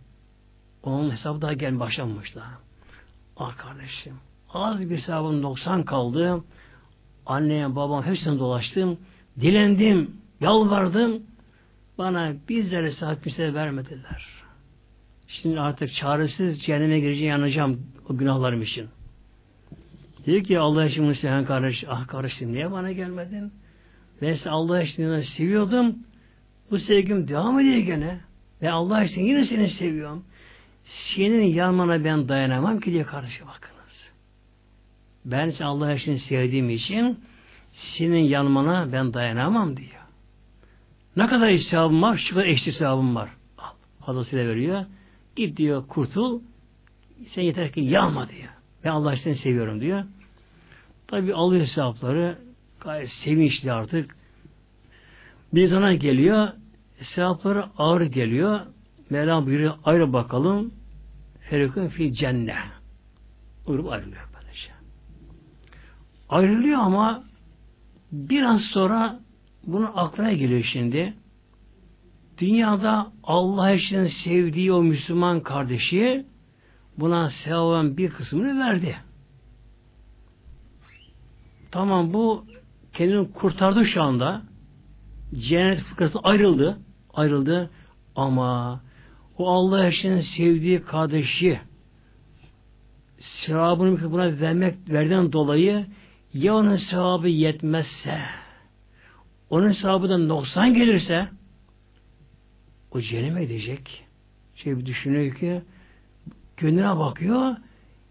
S1: Onun hesabı daha gel başlanmış daha. Ah kardeşim. Az bir hesabım 90 kaldı. Anneye, babam hepsine dolaştım. Dilendim, yalvardım. bana bizlere sahip kimse vermediler. Şimdi artık çaresiz cehenneme gireceğim yanacağım o günahlarım için. Diyor ki Allah için seven kardeş, ah kardeşim niye bana gelmedin? Ben size Allah için seviyordum. Bu sevgim devam ediyor gene. Ve Allah için yine seni seviyorum. Senin yanmana ben dayanamam ki diye kardeşe bakınız. Ben seni Allah için sevdiğim için senin yanmana ben dayanamam diyor. Ne kadar hesabım var? Şu kadar eşli hesabım var. Fazlasıyla veriyor. Git diyor kurtul. Sen yeter ki yanma diyor. Ben Allah için seviyorum diyor. Tabi alıyor hesapları. Gayet sevinçli artık. Bir zaman geliyor. Sevapları ağır geliyor. Mevlam buyuruyor ayrı bakalım. Ferikun fi cennet. Uyurup ayrılıyor böylece. Ayrılıyor ama biraz sonra bunun aklına geliyor şimdi. Dünyada Allah için sevdiği o Müslüman kardeşi buna sevabın bir kısmını verdi. Tamam bu kendini kurtardı şu anda. Cennet fıkrası ayrıldı. Ayrıldı. Ama o Allah için sevdiği kardeşi sevabını buna vermek verden dolayı ya onun sevabı yetmezse onun sevabı da noksan gelirse o cehenneme edecek. Şey düşünüyor ki gönlüne bakıyor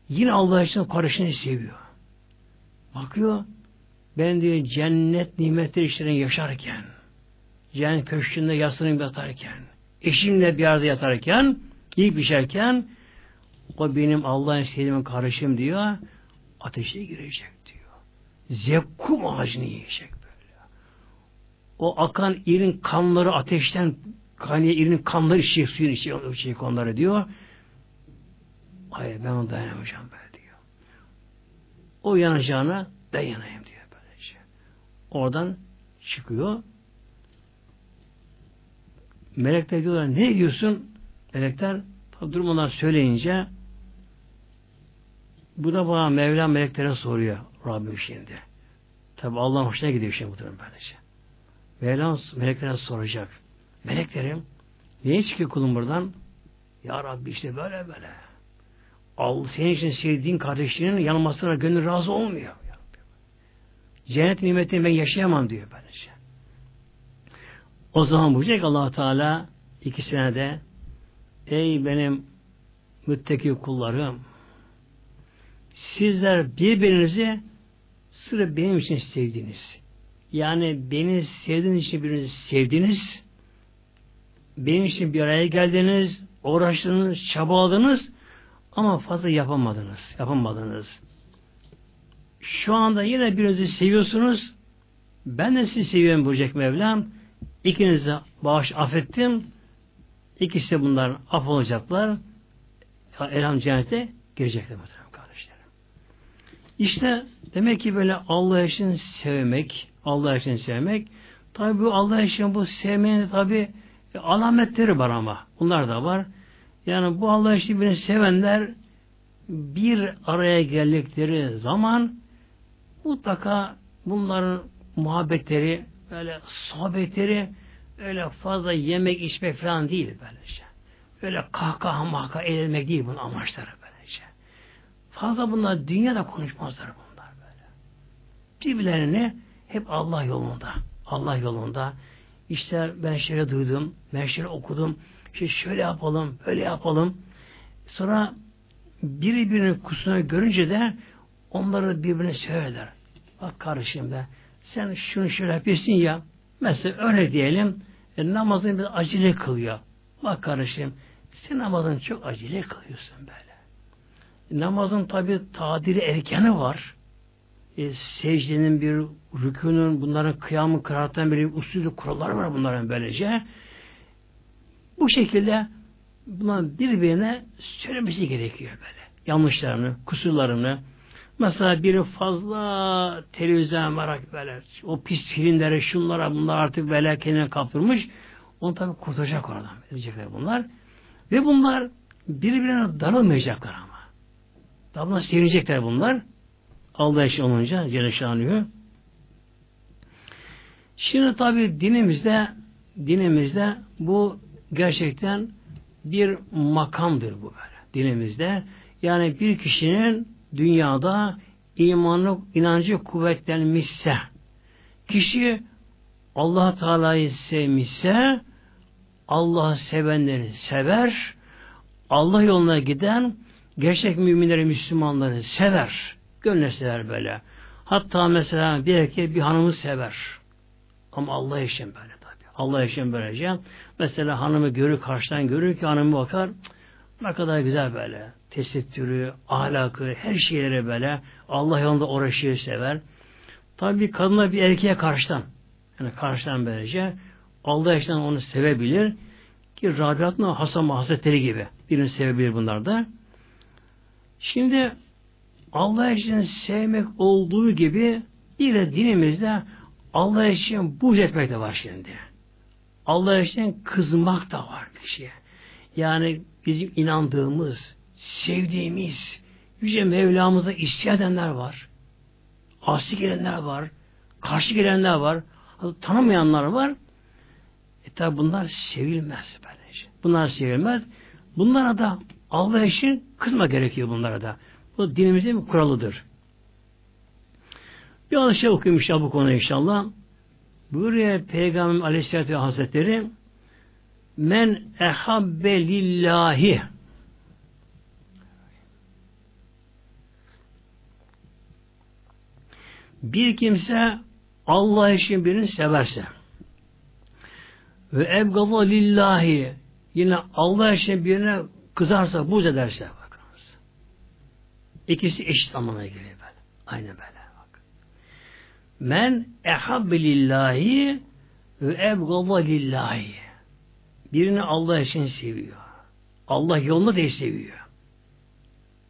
S1: yine Allah için kardeşini seviyor. Bakıyor ben diyor cennet nimetleri işlerini yaşarken cennet köşkünde yaslanıp yatarken eşimle bir yerde yatarken yiyip içerken o benim Allah'ın sevdiğimin kardeşim diyor ateşe girecek diyor. Zevkum ağacını yiyecek böyle. O akan irin kanları ateşten kaynaya irin kanları içecek suyun içecek onları diyor. Hayır ben onu dayanamayacağım böyle diyor. O yanacağına ben yanayım diyor böylece. Oradan çıkıyor. Melekler diyorlar ne diyorsun? Melekler durmadan söyleyince bu da bana Mevla meleklere soruyor Rabbim şimdi. Tabi Allah'ın hoşuna gidiyor şimdi bu durum böylece. Mevla meleklere soracak. Meleklerim niye çıkıyor kulum buradan? Ya Rabbi işte böyle böyle. Al senin için sevdiğin kardeşlerinin yanmasına gönül razı olmuyor. Cennet nimetini ben yaşayamam diyor böylece. O zaman buyacak allah Teala ikisine de ey benim müttaki kullarım sizler birbirinizi sırf benim için sevdiniz. Yani beni sevdiğiniz için birbirinizi sevdiniz. Benim için bir araya geldiniz, uğraştınız, çabaladınız ama fazla yapamadınız. Yapamadınız. Şu anda yine birinizi seviyorsunuz. Ben de sizi seviyorum buyacak Mevlam. İkinizi bağış affettim. İkisi de bunlar af olacaklar. Elham cennete girecekler muhtemelen kardeşlerim. İşte demek ki böyle Allah için sevmek, Allah için sevmek, tabi bu Allah için bu sevmenin tabi alametleri var ama. Bunlar da var. Yani bu Allah için beni sevenler bir araya geldikleri zaman mutlaka bunların muhabbetleri böyle sohbetleri öyle fazla yemek içmek falan değil böylece. Öyle kahkaha mahka eğlenmek değil bunun amaçları böylece. Fazla bunlar dünyada konuşmazlar bunlar böyle. Birbirlerini hep Allah yolunda. Allah yolunda. İşte ben şöyle duydum, ben şöyle okudum, işte şöyle yapalım, böyle yapalım. Sonra biri birinin kusurunu görünce de onları birbirine söylerler. Bak kardeşim be, sen şunu şöyle yapıyorsun ya, mesela öyle diyelim, e, namazını bir acele kılıyor. Bak kardeşim, sen namazını çok acele kılıyorsun böyle. Namazın tabi tadili erkeni var. E, secdenin bir rükünün, bunların kıyamın kıraattan bir usulü kuralları var bunların böylece. Bu şekilde bunların birbirine söylemesi gerekiyor böyle. Yanlışlarını, kusurlarını, Mesela biri fazla televizyon merak böyle o pis filmlere şunlara bunlar artık böyle kendine kaptırmış. Onu tabi kurtulacak oradan. Edecekler bunlar. Ve bunlar birbirine darılmayacaklar ama. Tabi sevinecekler bunlar. Allah için olunca Celle Şanlı'yı. Şimdi tabi dinimizde dinimizde bu gerçekten bir makamdır bu böyle dinimizde. Yani bir kişinin dünyada imanı, inancı kuvvetlenmişse, kişi Allah Teala'yı sevmişse, Allah sevenleri sever, Allah yoluna giden gerçek müminleri, Müslümanları sever. Gönlüne sever böyle. Hatta mesela bir erkek bir hanımı sever. Ama Allah için böyle tabi. Allah için böylece. Mesela hanımı görür, karşıdan görür ki hanımı bakar. Ne kadar güzel böyle. Tesettürü, ahlakı, her şeylere böyle. Allah yolunda uğraşıyor, sever. Tabi kadına bir erkeğe karşıdan. Yani karşıdan böylece. Allah için onu sevebilir. Ki Rabiat'ın Hasan Hazretleri gibi. Birini sevebilir bunlar da. Şimdi Allah için sevmek olduğu gibi bir de dinimizde Allah için buğz etmek de var şimdi. Allah için kızmak da var şey. Yani bizim inandığımız, sevdiğimiz, Yüce Mevlamıza isyan edenler var. Asi gelenler var. Karşı gelenler var. Tanımayanlar var. E tabi bunlar sevilmez böylece. Bunlar sevilmez. Bunlara da Allah için kızma gerekiyor bunlara da. Bu dinimizin bir kuralıdır. Bir an şey okuyayım inşallah bu konuyu inşallah. Buraya Peygamber Aleyhisselatü Hazretleri men ehabbe lillahi bir kimse Allah için birini severse ve ebgava lillahi yine Allah için birine kızarsa, buz ederse bakınız. İkisi eşit anlamına geliyor böyle. Aynı böyle bak. Men ehabbe lillahi ve ebgava lillahi birini Allah için seviyor. Allah yolunda diye seviyor.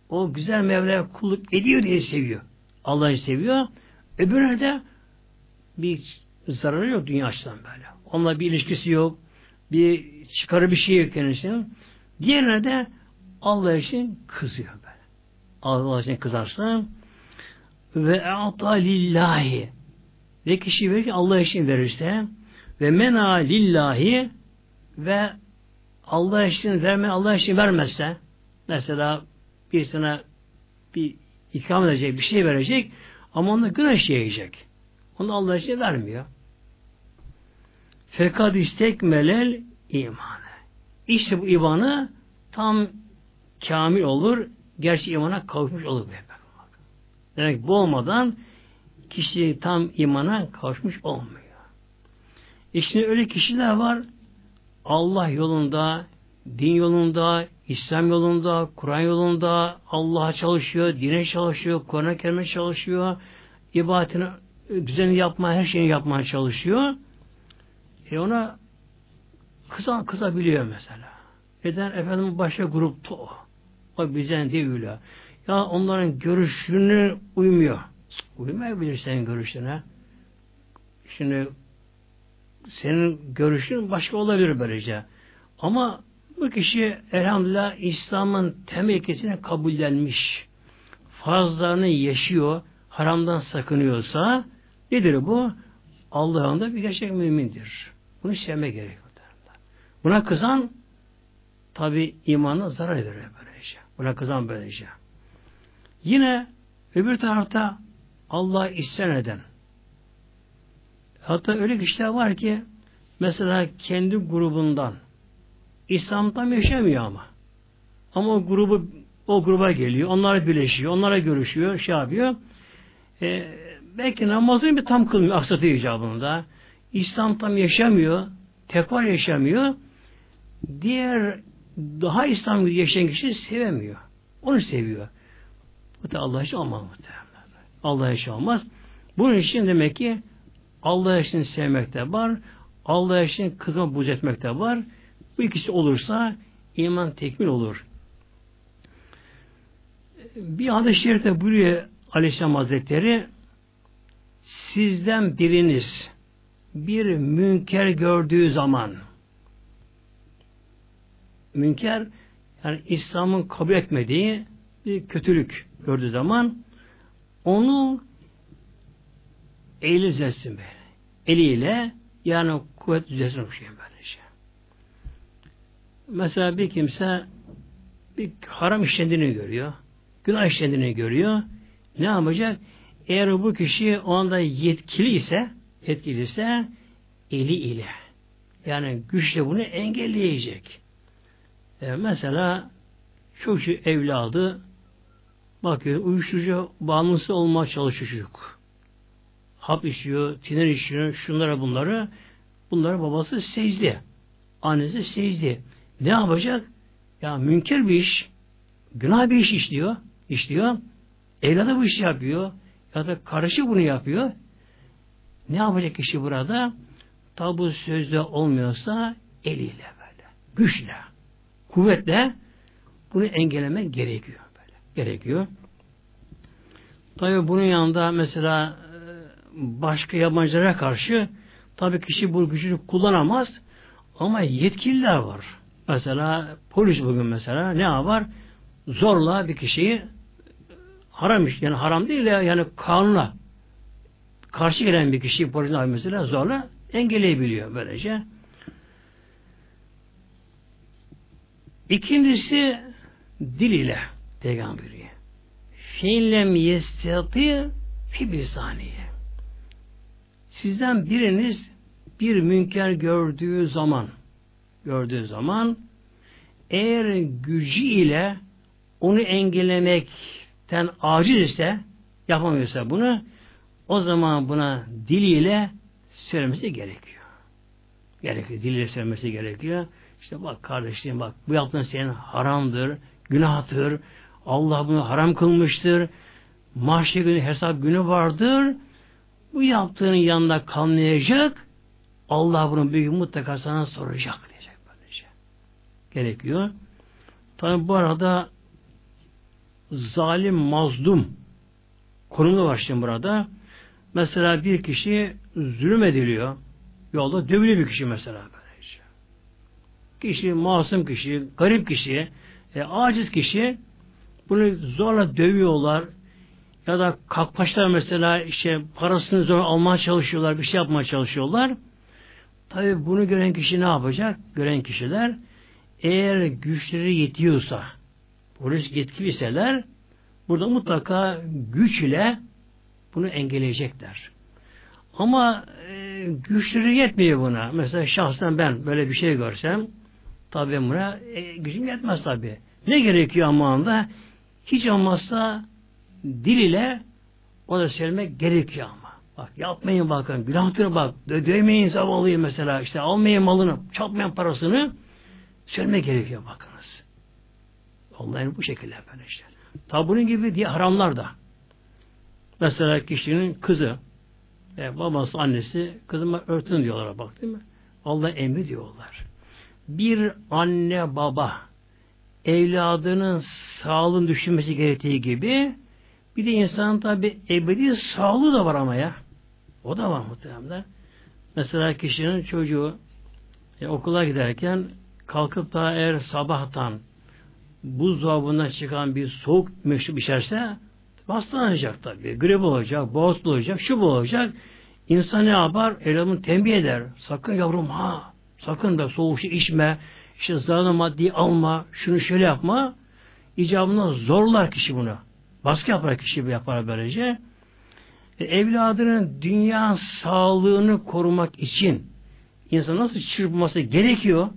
S1: O güzel Mevla'ya kulluk ediyor diye seviyor. Allah'ı seviyor. Öbürüne de bir zararı yok dünya açıdan böyle. Onunla bir ilişkisi yok. Bir çıkarı bir şey yok kendisinin. Diğerine de Allah için kızıyor böyle. Allah için kızarsa ve a'ta lillahi ve kişi verir Allah için verirse ve mena lillahi ve Allah için verme Allah için vermezse mesela bir sana bir ikram edecek, bir şey verecek ama onda günah yiyecek. Onu Allah için vermiyor. Fekad istekmelel imanı. İşte bu imanı tam kamil olur, gerçi imana kavuşmuş olur. Demek bu olmadan kişi tam imana kavuşmuş olmuyor. İşte öyle kişiler var Allah yolunda, din yolunda, İslam yolunda, Kur'an yolunda Allah'a çalışıyor, dine çalışıyor, Kur'an'a kelime çalışıyor, ibadetini düzenli yapma, her şeyi yapmaya çalışıyor. E ona kısa kızabiliyor mesela. Neden? Efendim başka grupta o. O bizden değil öyle. Ya onların görüşünü uymuyor. Uymayabilir senin görüşüne. Şimdi senin görüşün başka olabilir böylece. Ama bu kişi elhamdülillah İslam'ın temel ilkesine kabullenmiş. Farzlarını yaşıyor, haramdan sakınıyorsa nedir bu? Allah'ın bir gerçek mümindir. Bunu sevme gerekiyor. Buna kızan tabi imanına zarar verir böylece. Buna kızan böylece. Yine öbür tarafta Allah isyan eden, Hatta öyle kişiler var ki mesela kendi grubundan İslam'dan yaşamıyor ama. Ama o grubu o gruba geliyor. Onlara birleşiyor. Onlara görüşüyor. Şey yapıyor. E, belki namazını bir tam kılmıyor. Aksatıyor icabında. İslam tam yaşamıyor. Tekvar yaşamıyor. Diğer daha İslam yaşayan kişi sevemiyor. Onu seviyor. Bu da Allah için olmaz muhtemelen. Allah için olmaz. Bunun için demek ki Allah için sevmek de var. Allah için kızma buğz etmek de var. Bu ikisi olursa iman tekmil olur. Bir hadis-i şerifte buyuruyor Aleyhisselam Hazretleri sizden biriniz bir münker gördüğü zaman münker yani İslam'ın kabul etmediği bir kötülük gördüğü zaman onu eli düzelsin böyle. Eliyle yani kuvvet düzeysin bir şey. Mesela bir kimse bir haram işlendiğini görüyor. Günah işlendiğini görüyor. Ne yapacak? Eğer bu kişi o anda yetkili ise yetkili ise eli ile yani güçle bunu engelleyecek. E mesela şu evladı bakıyor uyuşturucu bağımlısı olmaya çalışıyor çocuk. Hap içiyor, tiner içiyor, şunlara bunları. Bunları babası secde. Annesi secde. Ne yapacak? Ya münker bir iş, günah bir iş işliyor, işliyor. Evladı bu işi yapıyor. Ya da karışı bunu yapıyor. Ne yapacak kişi burada? Tabi sözde olmuyorsa eliyle böyle, güçle, kuvvetle bunu engellemek gerekiyor. Böyle. Gerekiyor. Tabi bunun yanında mesela e, başka yabancılara karşı tabi kişi bu gücünü kullanamaz ama yetkililer var. Mesela polis bugün mesela ne yapar? Zorla bir kişiyi haram iş yani haram değil ya yani kanuna karşı gelen bir kişiyi polisin mesela zorla engelleyebiliyor böylece. İkincisi dil ile peygamberi. Fiillem yestati fi bir saniye. Sizden biriniz bir münker gördüğü zaman gördüğü zaman eğer gücü ile onu engellemekten aciz ise yapamıyorsa bunu o zaman buna diliyle söylemesi gerekiyor. Gerekiyor. Diliyle söylemesi gerekiyor. İşte bak kardeşlerim bak bu yaptığın senin haramdır, günahtır. Allah bunu haram kılmıştır. Mahşer günü hesap günü vardır. Bu yaptığının yanında kalmayacak. Allah bunu bir gün mutlaka sana soracak. Gerekiyor. Tabi bu arada zalim, mazlum konumda var şimdi burada. Mesela bir kişi zulüm ediliyor. Yolda dövülüyor bir kişi mesela. Böylece. Kişi, masum kişi, garip kişi, e, aciz kişi bunu zorla dövüyorlar ya da kakpaşlar mesela işte parasını zor almaya çalışıyorlar, bir şey yapmaya çalışıyorlar. Tabi bunu gören kişi ne yapacak? Gören kişiler eğer güçleri yetiyorsa polis yetkiliseler burada mutlaka güç ile bunu engelleyecekler. Ama e, güçleri yetmiyor buna. Mesela şahsen ben böyle bir şey görsem tabi buna e, gücüm yetmez tabi. Ne gerekiyor ama anda? Hiç olmazsa dil ile o da söylemek gerekiyor ama. Bak yapmayın bakın. Günahtır bak. Dövmeyin zavallıyı mesela. işte almayın malını. Çatmayın parasını. Söylemek gerekiyor bakınız. Allah'ın bu şekilde böyle işte. Tabi bunun gibi diye haramlar da. Mesela kişinin kızı, e, babası, annesi, kızıma örtün diyorlar bak değil mi? Allah emri diyorlar. Bir anne baba evladının sağlığını düşünmesi gerektiği gibi bir de insanın tabi ebedi sağlığı da var ama ya. O da var muhtemelen. Mesela kişinin çocuğu e, okula giderken kalkıp da eğer sabahtan buzdolabından çıkan bir soğuk meşrup içerse hastalanacak tabii. Grip olacak, boğaz olacak, şu olacak. İnsan ne yapar? Evladını tembih eder. Sakın yavrum ha, sakın da soğuk şey içme, işte zararlı maddi alma, şunu şöyle yapma. İcabına zorlar kişi bunu. Baskı yapar kişi bu yapar böylece. E, evladının dünya sağlığını korumak için insan nasıl çırpması gerekiyor?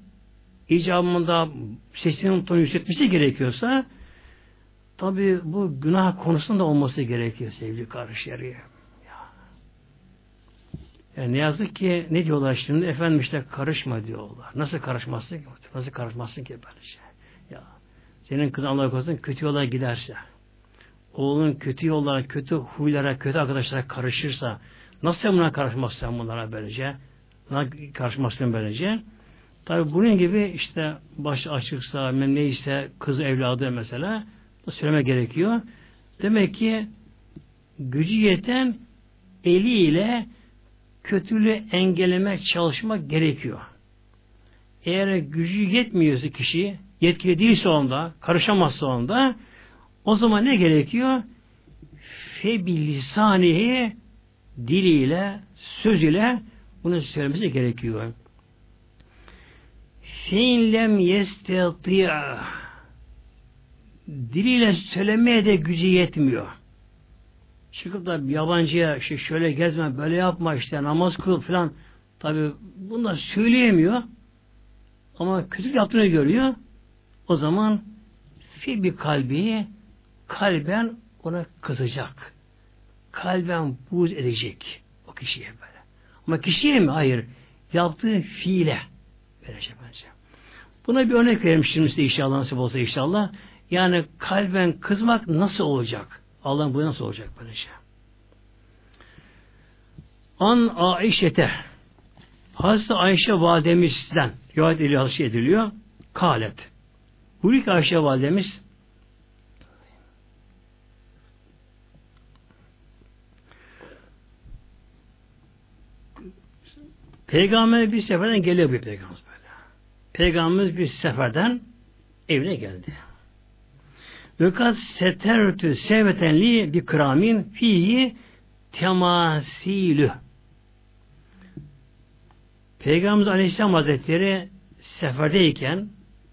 S1: İcabında sesinin tonu yükseltmesi gerekiyorsa tabi bu günah konusunda olması gerekiyor sevgili kardeşleri. Ya. Yani ne yazık ki ne diyorlar şimdi? Efendim işte karışma diyorlar. Nasıl karışmazsın ki? Nasıl karışmazsın ki böyle şey? Ya. Senin kızın Allah korusun kötü yola giderse oğlun kötü yollara, kötü huylara, kötü arkadaşlara karışırsa nasıl buna karışmazsın bunlara böylece? Buna karışmazsın böylece? Tabi bunun gibi işte baş açıksa, neyse kız evladı mesela söyleme gerekiyor. Demek ki gücü yeten eliyle kötülüğü engelleme çalışmak gerekiyor. Eğer gücü yetmiyorsa kişi, yetkili değilse onda, karışamazsa onda, o zaman ne gerekiyor? Febilisanihi diliyle, söz ile Bunu söylemesi gerekiyor. Fi'lem yestati'a diliyle söylemeye de gücü yetmiyor. Çıkıp da yabancıya işte şöyle gezme, böyle yapma işte namaz kıl falan tabi bunlar söyleyemiyor. Ama kötü yaptığını görüyor. O zaman fi bir kalbi kalben ona kızacak. Kalben buğz edecek o kişiye böyle. Ama kişiye mi? Hayır. Yaptığı fiile verecek bence. Buna bir örnek vermiştim size inşallah nasip olsa inşallah. Yani kalben kızmak nasıl olacak? Allah'ın bu nasıl olacak böylece? An Aişete Hazreti Ayşe validemizden rivayet ediliyor. Kalet. Buyuruyor ki Ayşe validemiz Peygamber bir seferden geliyor bir peygamber. Peygamberimiz bir seferden evine geldi. Vekat setertü sevvetenli bir kramin fihi temasilü. Peygamberimiz Aleyhisselam Hazretleri seferdeyken,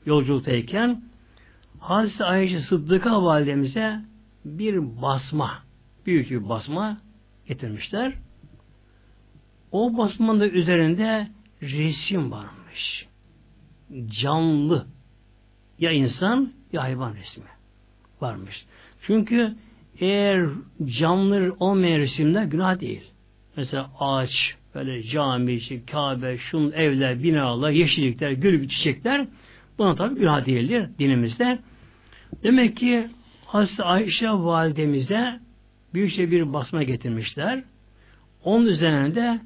S1: yolculuktayken Hazreti Ayşe Sıddık'a validemize bir basma, büyük bir basma getirmişler. O basmanın da üzerinde resim varmış. Canlı. Ya insan ya hayvan resmi varmış. Çünkü eğer canlı olmayan resimler günah değil. Mesela ağaç, böyle cami, Kabe, şun evler, binalar, yeşillikler, gül, çiçekler buna tabi günah değildir dinimizde. Demek ki Hazreti Ayşe validemize büyükçe bir basma getirmişler. Onun üzerinde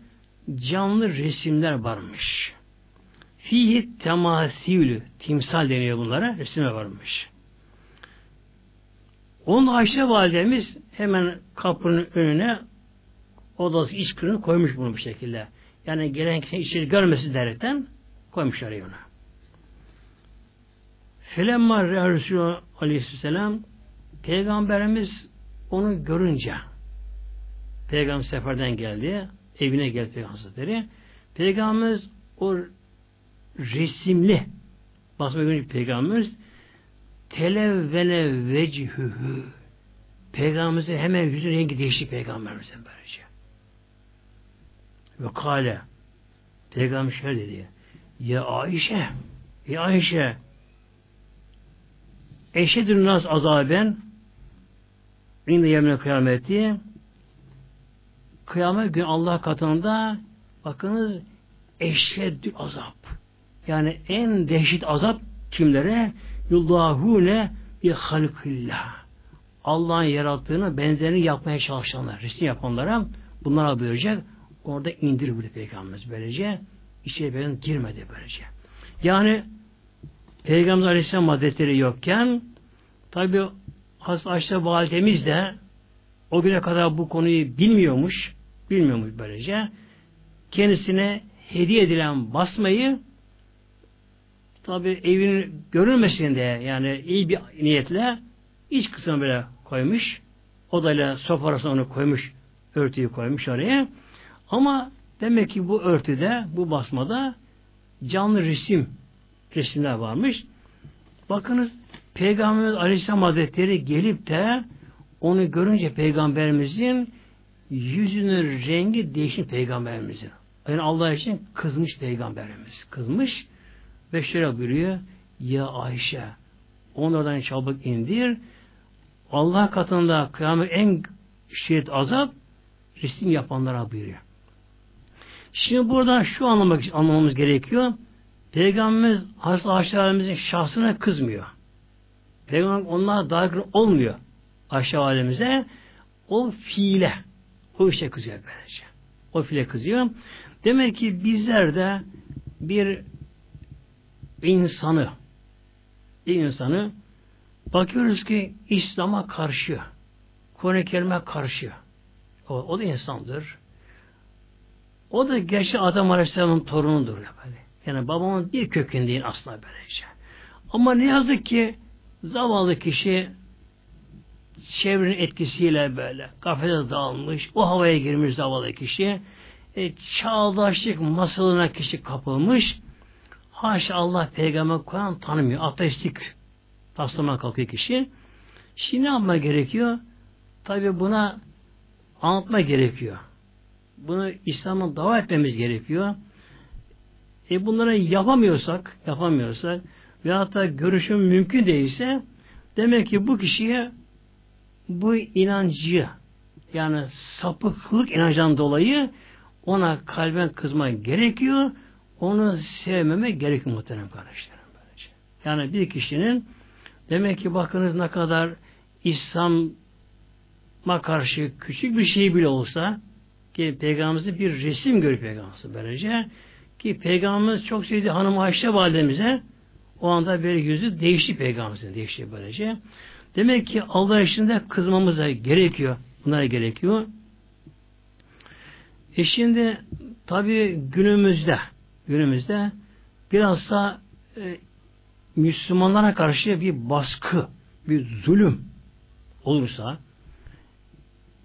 S1: canlı resimler varmış. Fihi temasilü, timsal deniyor bunlara, resimler varmış. Onun Ayşe validemiz hemen kapının önüne odası iç kırını koymuş bunu bir şekilde. Yani gelen kişi içeri görmesi derekten koymuşlar ona. Felemma Resulü Aleyhisselam Peygamberimiz onu görünce Peygamber seferden geldi. Evine geldi Peygamber Hazretleri. Peygamberimiz o resimli basma görünce Peygamberimiz televvene vechühü Peygamberimizin hemen yüzün rengi değişti Peygamberimizin böylece. Ve kale Peygamber şöyle dedi. Ya Ayşe Ya Ayşe Eşedür nas azaben İnde yemine kıyameti Kıyamet gün Allah katında bakınız eşeddül azap. Yani en dehşet azap kimlere? Yullahune bi halkillah. Allah'ın yarattığını benzerini yapmaya çalışanlar, resim yapanlara bunlara buyuracak. Orada indir bu Peygamberimiz böylece. İçeri ben girmedi böylece. Yani Peygamber Aleyhisselam Hazretleri yokken tabi Hazreti Ayşe validemiz de o güne kadar bu konuyu bilmiyormuş. Bilmiyormuş böylece. Kendisine hediye edilen basmayı tabi evinin görülmesinde yani iyi bir niyetle iç kısmına böyle koymuş. Odayla sofa arasına onu koymuş. Örtüyü koymuş oraya. Ama demek ki bu örtüde, bu basmada canlı resim resimler varmış. Bakınız Peygamberimiz Aleyhisselam Hazretleri gelip de onu görünce Peygamberimizin yüzünün rengi değişmiş Peygamberimizin. Yani Allah için kızmış Peygamberimiz. Kızmış ve şöyle buyuruyor Ya Ayşe onlardan çabuk indir Allah katında kıyamet en şiddet azap resim yapanlara buyuruyor. Şimdi buradan şu anlamak anlamamız gerekiyor. Peygamberimiz Hazreti Ayşe şahsına kızmıyor. Peygamber onlar dair olmuyor Ayşe validemize. O fiile o işe kızıyor böylece. O fiile kızıyor. Demek ki bizler de bir insanı bir insanı bakıyoruz ki İslam'a karşı Kur'an-ı Kerim'e karşı o, o da insandır. O da gerçi Adam Aleyhisselam'ın torunudur. Böyle. Yani babamın bir kökün değil aslında böylece. Ama ne yazık ki zavallı kişi çevrenin etkisiyle böyle kafede dağılmış, o havaya girmiş zavallı kişi. e, çağdaşlık masalına kişi kapılmış. Haşa Allah peygamber Kur'an tanımıyor. Ateistlik taslama kalkıyor kişi. Şimdi ne yapma gerekiyor? Tabi buna anlatma gerekiyor. Bunu İslam'a davet etmemiz gerekiyor. E bunları yapamıyorsak, yapamıyorsak veyahut da görüşüm mümkün değilse demek ki bu kişiye bu inancı yani sapıklık inancından dolayı ona kalben kızma gerekiyor. Onu sevmeme gerekiyor muhterem kardeşlerim. Böylece. Yani bir kişinin demek ki bakınız ne kadar İslam'a karşı küçük bir şey bile olsa ki Peygamberimizin bir resim görüyor Peygamberimiz böylece ki Peygamberimiz çok sevdiği hanım Ayşe validemize o anda bir yüzü değişti Peygamberimizin değişti böylece. Demek ki Allah işinde kızmamız da gerekiyor. Bunlara gerekiyor. E şimdi tabi günümüzde günümüzde biraz da e, Müslümanlara karşı bir baskı, bir zulüm olursa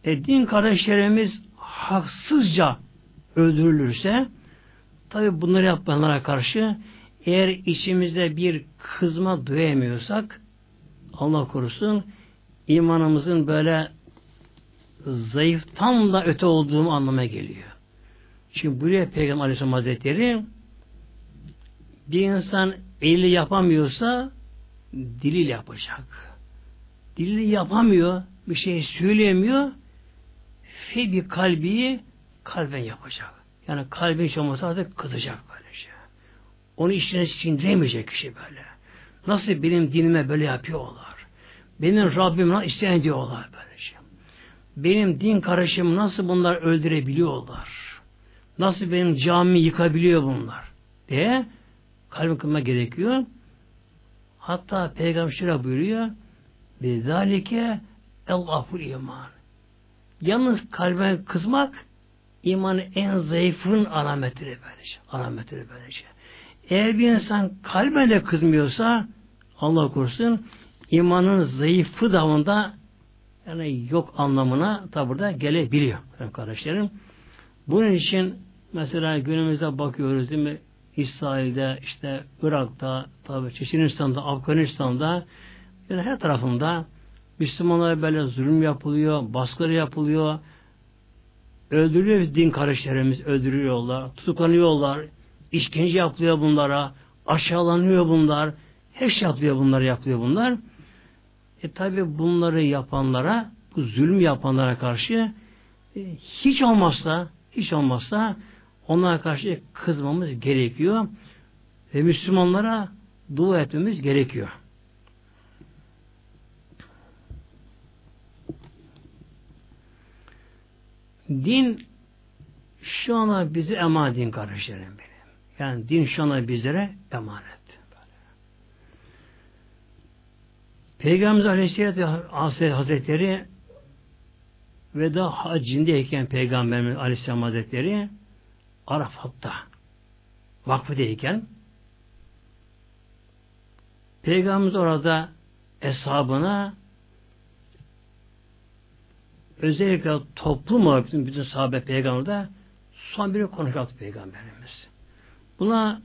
S1: e, din kardeşlerimiz haksızca öldürülürse tabi bunları yapanlara karşı eğer içimizde bir kızma duyamıyorsak Allah korusun imanımızın böyle zayıf tam da öte olduğum anlamına geliyor. Çünkü buraya Peygamber Aleyhisselam Hazretleri bir insan eli yapamıyorsa diliyle yapacak. Dili yapamıyor, bir şey söyleyemiyor, fe bir kalbiyi kalben yapacak. Yani kalbin olmasa artık kızacak böylece. Şey. Onu içine sindiremeyecek kişi böyle. Nasıl benim dinime böyle yapıyorlar? Benim Rabbim nasıl isteyen diyorlar böylece. Şey. Benim din karışımı nasıl bunlar öldürebiliyorlar? Nasıl benim camimi yıkabiliyor bunlar? diye kalbin kılma gerekiyor. Hatta Peygamber şöyle buyuruyor. Bezalike el aful iman. Yalnız kalben kızmak imanın en zayıfın alametidir böylece. Alametidir böylece. Eğer bir insan kalben de kızmıyorsa Allah korusun imanın zayıfı davında yani yok anlamına tabi burada gelebiliyor kardeşlerim. Bunun için mesela günümüzde bakıyoruz değil mi? İsrail'de, işte Irak'ta, tabi Çeçenistan'da, Afganistan'da yani her tarafında Müslümanlara böyle zulüm yapılıyor, baskıları yapılıyor, öldürülüyor din kardeşlerimiz, öldürüyorlar, tutuklanıyorlar, işkence yapılıyor bunlara, aşağılanıyor bunlar, her şey yapılıyor bunlar, yapılıyor bunlar. E tabi bunları yapanlara, bu zulüm yapanlara karşı e, hiç olmazsa, hiç olmazsa onlara karşı kızmamız gerekiyor. Ve Müslümanlara dua etmemiz gerekiyor. Din şu ana bizi emanet din kardeşlerim benim. Yani din şu ana bizlere emanet. Peygamberimiz Aleyhisselatü Hazretleri veda hacindeyken Peygamberimiz Aleyhisselam Hazretleri Arafat'ta vakfedeyken Peygamberimiz orada hesabına özellikle toplum olarak bütün, bütün sahabe peygamberde son bir konuşacaktı peygamberimiz. Buna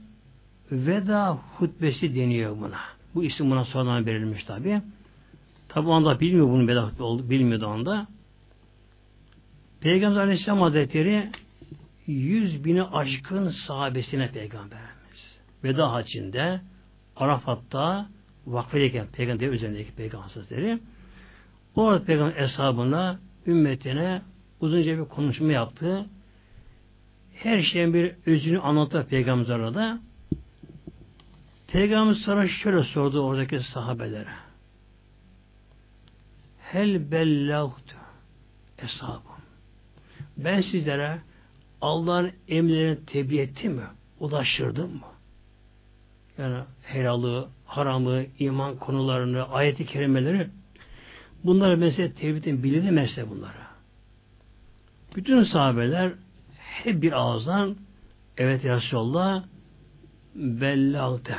S1: veda hutbesi deniyor buna. Bu isim buna sonradan verilmiş tabi. Tabi anda bilmiyor bunun bedat oldu, bilmiyordu anda. Peygamber Aleyhisselam Hazretleri yüz bini aşkın sahabesine peygamberimiz. Veda hacinde Arafat'ta vakfedeyken peygamber üzerindeki peygamber Hazretleri orada peygamber hesabına ümmetine uzunca bir konuşma yaptı. Her şeyin bir özünü anlattı peygamber orada. Peygamber sonra şöyle sordu oradaki sahabelere. Hel bellagtu eshabım. Ben sizlere Allah'ın emirlerini tebliğ ettim mi? Ulaştırdım mı? Yani helalı, haramı, iman konularını, ayeti kerimeleri bunları mesela tevhidin bilini mesela bunlara. Bütün sahabeler hep bir ağızdan evet Resulallah bellagte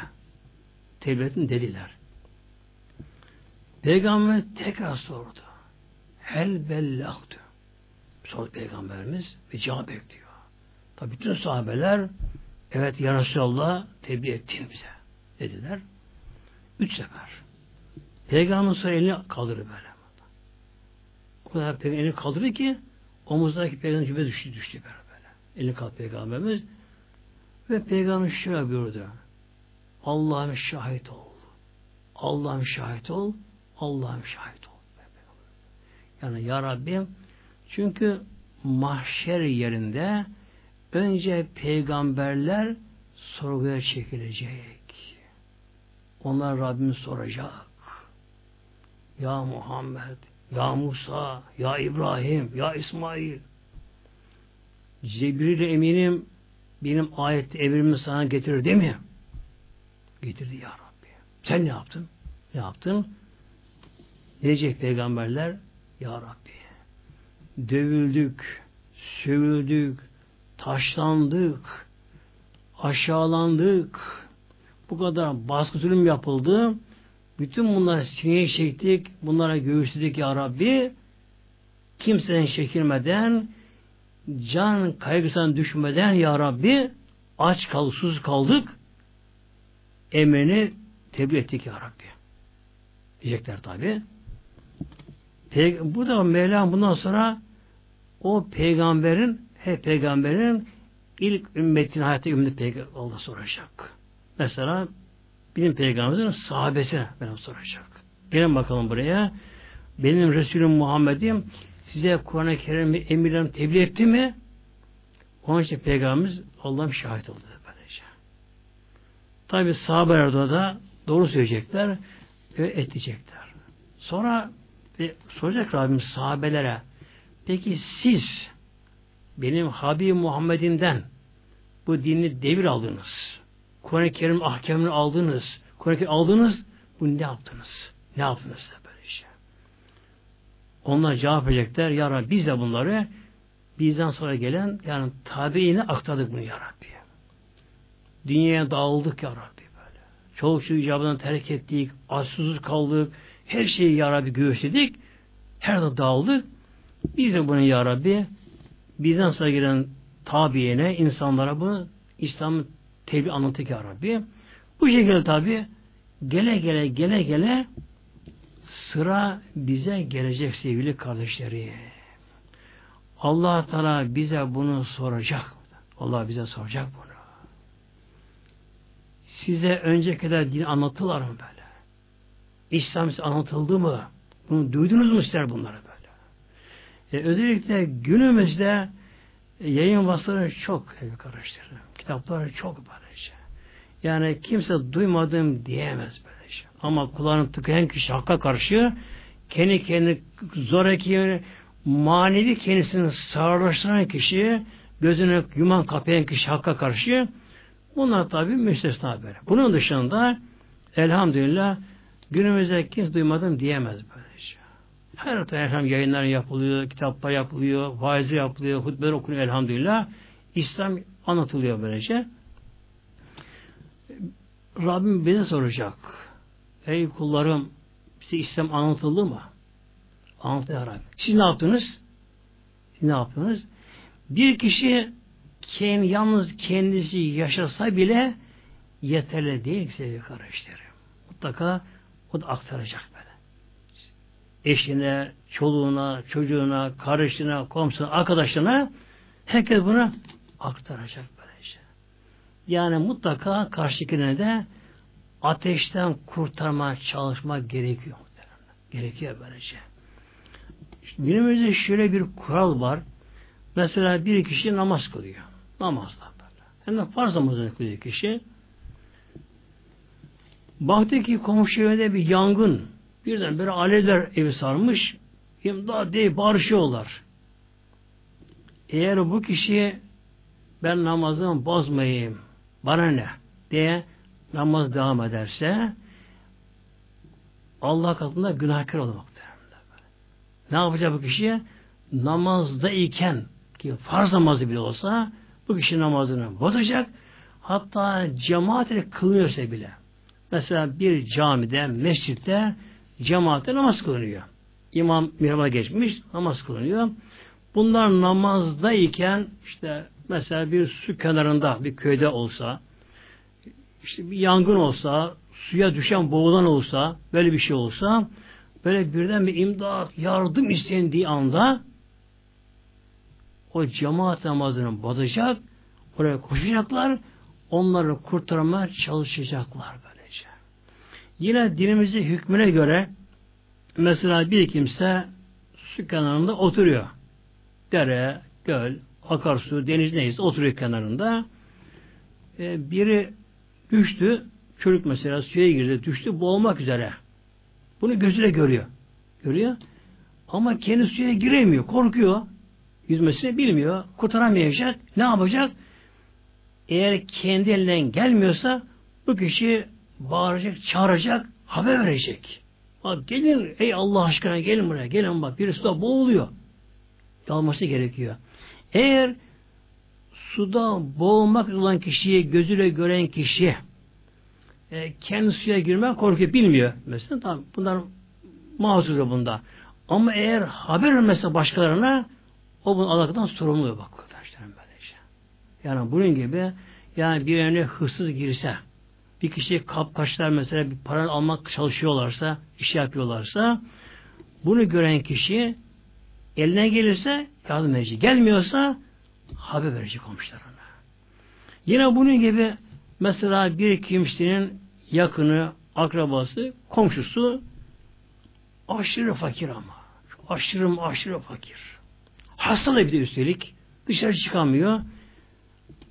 S1: tevbetin dediler. Peygamber tekrar sordu. Hel bellagtu. Sordu Peygamberimiz ve cevap bekliyor. Tabi bütün sahabeler evet ya Resulallah tebliğ ettin bize dediler. Üç sefer. Peygamber sonra elini kaldırdı böyle. O kadar peygamber elini kaldırdı ki omuzdaki peygamber cübe düştü, düştü böyle. böyle. Elini kaldırdı peygamberimiz ve peygamber şöyle buyurdu. Allah'ım şahit ol. Allah'ım şahit ol. Allah'ım şahit ol. Yani Ya Rabbim çünkü mahşer yerinde önce peygamberler sorguya çekilecek. Onlar Rabbim soracak. Ya Muhammed, Ya Musa, Ya İbrahim, Ya İsmail. Cebril eminim benim ayet evrimi sana getirir değil mi? Getirdi ya Rabbi. Sen ne yaptın? Ne yaptın? Diyecek peygamberler? Ya Rabbi. Dövüldük, sövüldük, taşlandık, aşağılandık. Bu kadar baskı zulüm yapıldı. Bütün bunları sineye çektik, bunlara göğüsledik ya Rabbi. Kimseden çekilmeden, can kaygısından düşmeden ya Rabbi aç kaldık, susuz kaldık. Emrini tebliğ ettik ya Rabbi. Diyecekler tabi. Burada Mevlam bundan sonra o peygamberin he peygamberin ilk ümmetin hayatı ümmet peygamber Allah soracak. Mesela bizim peygamberimizin sahabesine benim soracak. Gelin bakalım buraya. Benim Resulüm Muhammed'im size Kur'an-ı Kerim'i emirlerini tebliğ etti mi? Onun için Peygamberimiz Allah'ım şahit oldu böylece. Tabi sahabeler da doğru söyleyecekler ve edecekler. Sonra ve soracak Rabbim sahabelere peki siz benim Habib Muhammed'imden bu dini devir aldınız. Kur'an-ı Kerim ahkamını aldınız. Kur'an-ı Kerim aldınız. Bu ne yaptınız? Ne yaptınız da böyle şey? Onlar cevap verecekler. Ya Rabbi biz de bunları bizden sonra gelen yani tabiine aktardık bunu Ya Rabbi. Dünyaya dağıldık Ya Rabbi böyle. Çoluk çocuk icabından terk ettik. Açsız kaldık. Her şeyi Ya Rabbi göğüsledik. Her de dağıldık. Biz de bunu Ya Rabbi bizden sonra gelen tabiyene, insanlara bu İslam'ın tebliğ anlattık Ya Rabbi. Bu şekilde tabi gele gele gele gele sıra bize gelecek sevgili kardeşleri. Allah Teala bize bunu soracak. Allah bize soracak bunu. Size öncekiler din anlattılar mı böyle? İslam anlatıldı mı? Bunu duydunuz mu ister bunları? E, özellikle günümüzde yayın vasıfları çok karıştırır. Kitaplar çok böylece. Yani kimse duymadım diyemez böylece. Ama kulağını tıkayan kişi hakka karşı kendi kendi zoraki manevi kendisini sağırlaştıran kişi gözünü yuman kapayan kişi hakka karşı bunlar tabi müstesna böyle. Bunun dışında elhamdülillah günümüzde kimse duymadım diyemez böylece. Her taraftan yayınlar yapılıyor, kitaplar yapılıyor, vaizi yapılıyor, hutbeler okunuyor elhamdülillah. İslam anlatılıyor böylece. Rabbim beni soracak. Ey kullarım size İslam anlatıldı mı? Anlattı ya Rabbi. Siz ne yaptınız? Siz ne yaptınız? Bir kişi kendi, yalnız kendisi yaşasa bile yeterli değil sevgili kardeşlerim. Mutlaka o da aktaracak böyle. Eşine, çoluğuna, çocuğuna, kardeşine, komşuna, arkadaşına herkes bunu aktaracak böylece. Yani mutlaka karşıkine de ateşten kurtarma çalışma gerekiyor. Gerekiyor böylece. Günümüzde şöyle bir kural var. Mesela bir kişi namaz kılıyor. Namazda böyle. De farz namazını kılıyor kişi. Baktı ki komşu evde bir yangın. Birden böyle alevler evi sarmış. İmdat diye barışıyorlar. Eğer bu kişi ben namazımı bozmayayım, bana ne diye namaz devam ederse Allah katında günahkar olmak. Ne yapacak bu kişi? Namazda iken ki farz namazı bile olsa bu kişi namazını bozacak. Hatta cemaat ile kılınıyorsa bile. Mesela bir camide, mescitte cemaatle namaz kılınıyor. İmam mihraba geçmiş, namaz kılınıyor. Bunlar namazdayken işte mesela bir su kenarında bir köyde olsa işte bir yangın olsa suya düşen boğulan olsa böyle bir şey olsa böyle birden bir imdat yardım istendiği anda o cemaat namazını bozacak oraya koşacaklar onları kurtarmaya çalışacaklar böylece. Yine dinimizin hükmüne göre mesela bir kimse su kenarında oturuyor. Dere, göl, akarsu, deniz neyse oturuyor kenarında. Ee, biri düştü, çocuk mesela suya girdi, düştü, boğulmak üzere. Bunu gözüyle görüyor. Görüyor. Ama kendi suya giremiyor, korkuyor. Yüzmesini bilmiyor, kurtaramayacak. Ne yapacak? Eğer kendi elinden gelmiyorsa bu kişi bağıracak, çağıracak, haber verecek. Bak gelin, ey Allah aşkına gelin buraya, gelin bak birisi de boğuluyor. Dalması gerekiyor. Eğer suda boğulmak olan kişiyi gözüyle gören kişi e, kendi suya girmek korkuyor, bilmiyor. Mesela tamam bunlar mazur bunda. Ama eğer haber vermezse başkalarına o bunun alakadan sorumlu bak böylece. Yani bunun gibi yani bir yerine hırsız girse bir kişi kapkaçlar mesela bir para almak çalışıyorlarsa, iş yapıyorlarsa bunu gören kişi eline gelirse yardım edecek. Gelmiyorsa haber verecek komşularına. Yine bunun gibi mesela bir kimsenin yakını, akrabası, komşusu aşırı fakir ama. Aşırı aşırı fakir. Hastalı bir de üstelik. Dışarı çıkamıyor.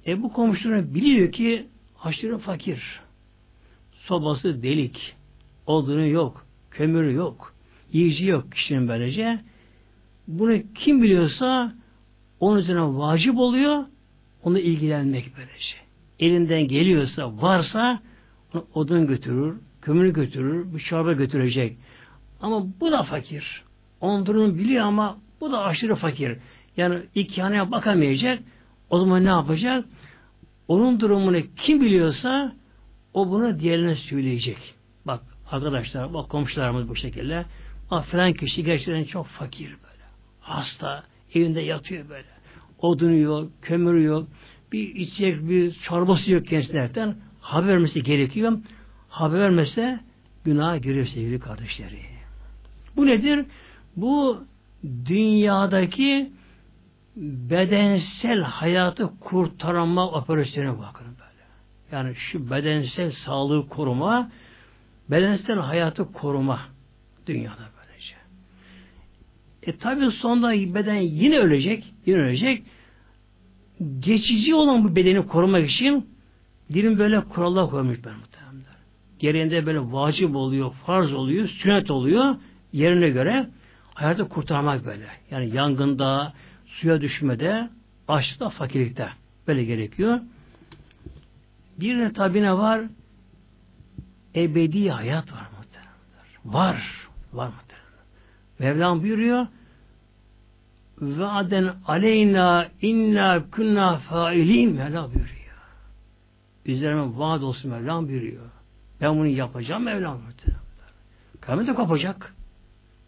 S1: E bu komşuları biliyor ki aşırı fakir. Sobası delik. Odunu yok. Kömürü yok. Yiyeceği yok kişinin böylece. Bunu kim biliyorsa onun üzerine vacip oluyor. Onu ilgilenmek böylece. Elinden geliyorsa, varsa odun götürür, kömür götürür, bir çorba götürecek. Ama bu da fakir. Onun durumunu biliyor ama bu da aşırı fakir. Yani iki haneye bakamayacak. O zaman ne yapacak? Onun durumunu kim biliyorsa o bunu diğerine söyleyecek. Bak arkadaşlar, bak komşularımız bu şekilde. Bak falan kişi gerçekten çok fakir böyle. Hasta, evinde yatıyor böyle. Odunu yok, kömürü yok, bir içecek bir çorbası yok gençlerden. Haber vermesi gerekiyor. Haber vermese günah giriyor sevgili kardeşleri. Bu nedir? Bu dünyadaki bedensel hayatı kurtarma operasyonu bakın. Yani şu bedensel sağlığı koruma, bedensel hayatı koruma dünyada böylece. E tabi sonunda beden yine ölecek, yine ölecek. Geçici olan bu bedeni korumak için dilim böyle kurallar koymuş ben muhtemelen. Gereğinde böyle vacip oluyor, farz oluyor, sünnet oluyor yerine göre hayatı kurtarmak böyle. Yani yangında, suya düşmede, açlıkta, fakirlikte böyle gerekiyor. Bir de tabi ne var? Ebedi hayat var muhtemelen. Var. Var muhtemelen. Mevlam buyuruyor ve aden aleyna inna kunna failin Mevla buyuruyor. Üzerime vaat olsun Mevlam buyuruyor. Ben bunu yapacağım Mevlam muhtemelen. Kıyamet de kopacak.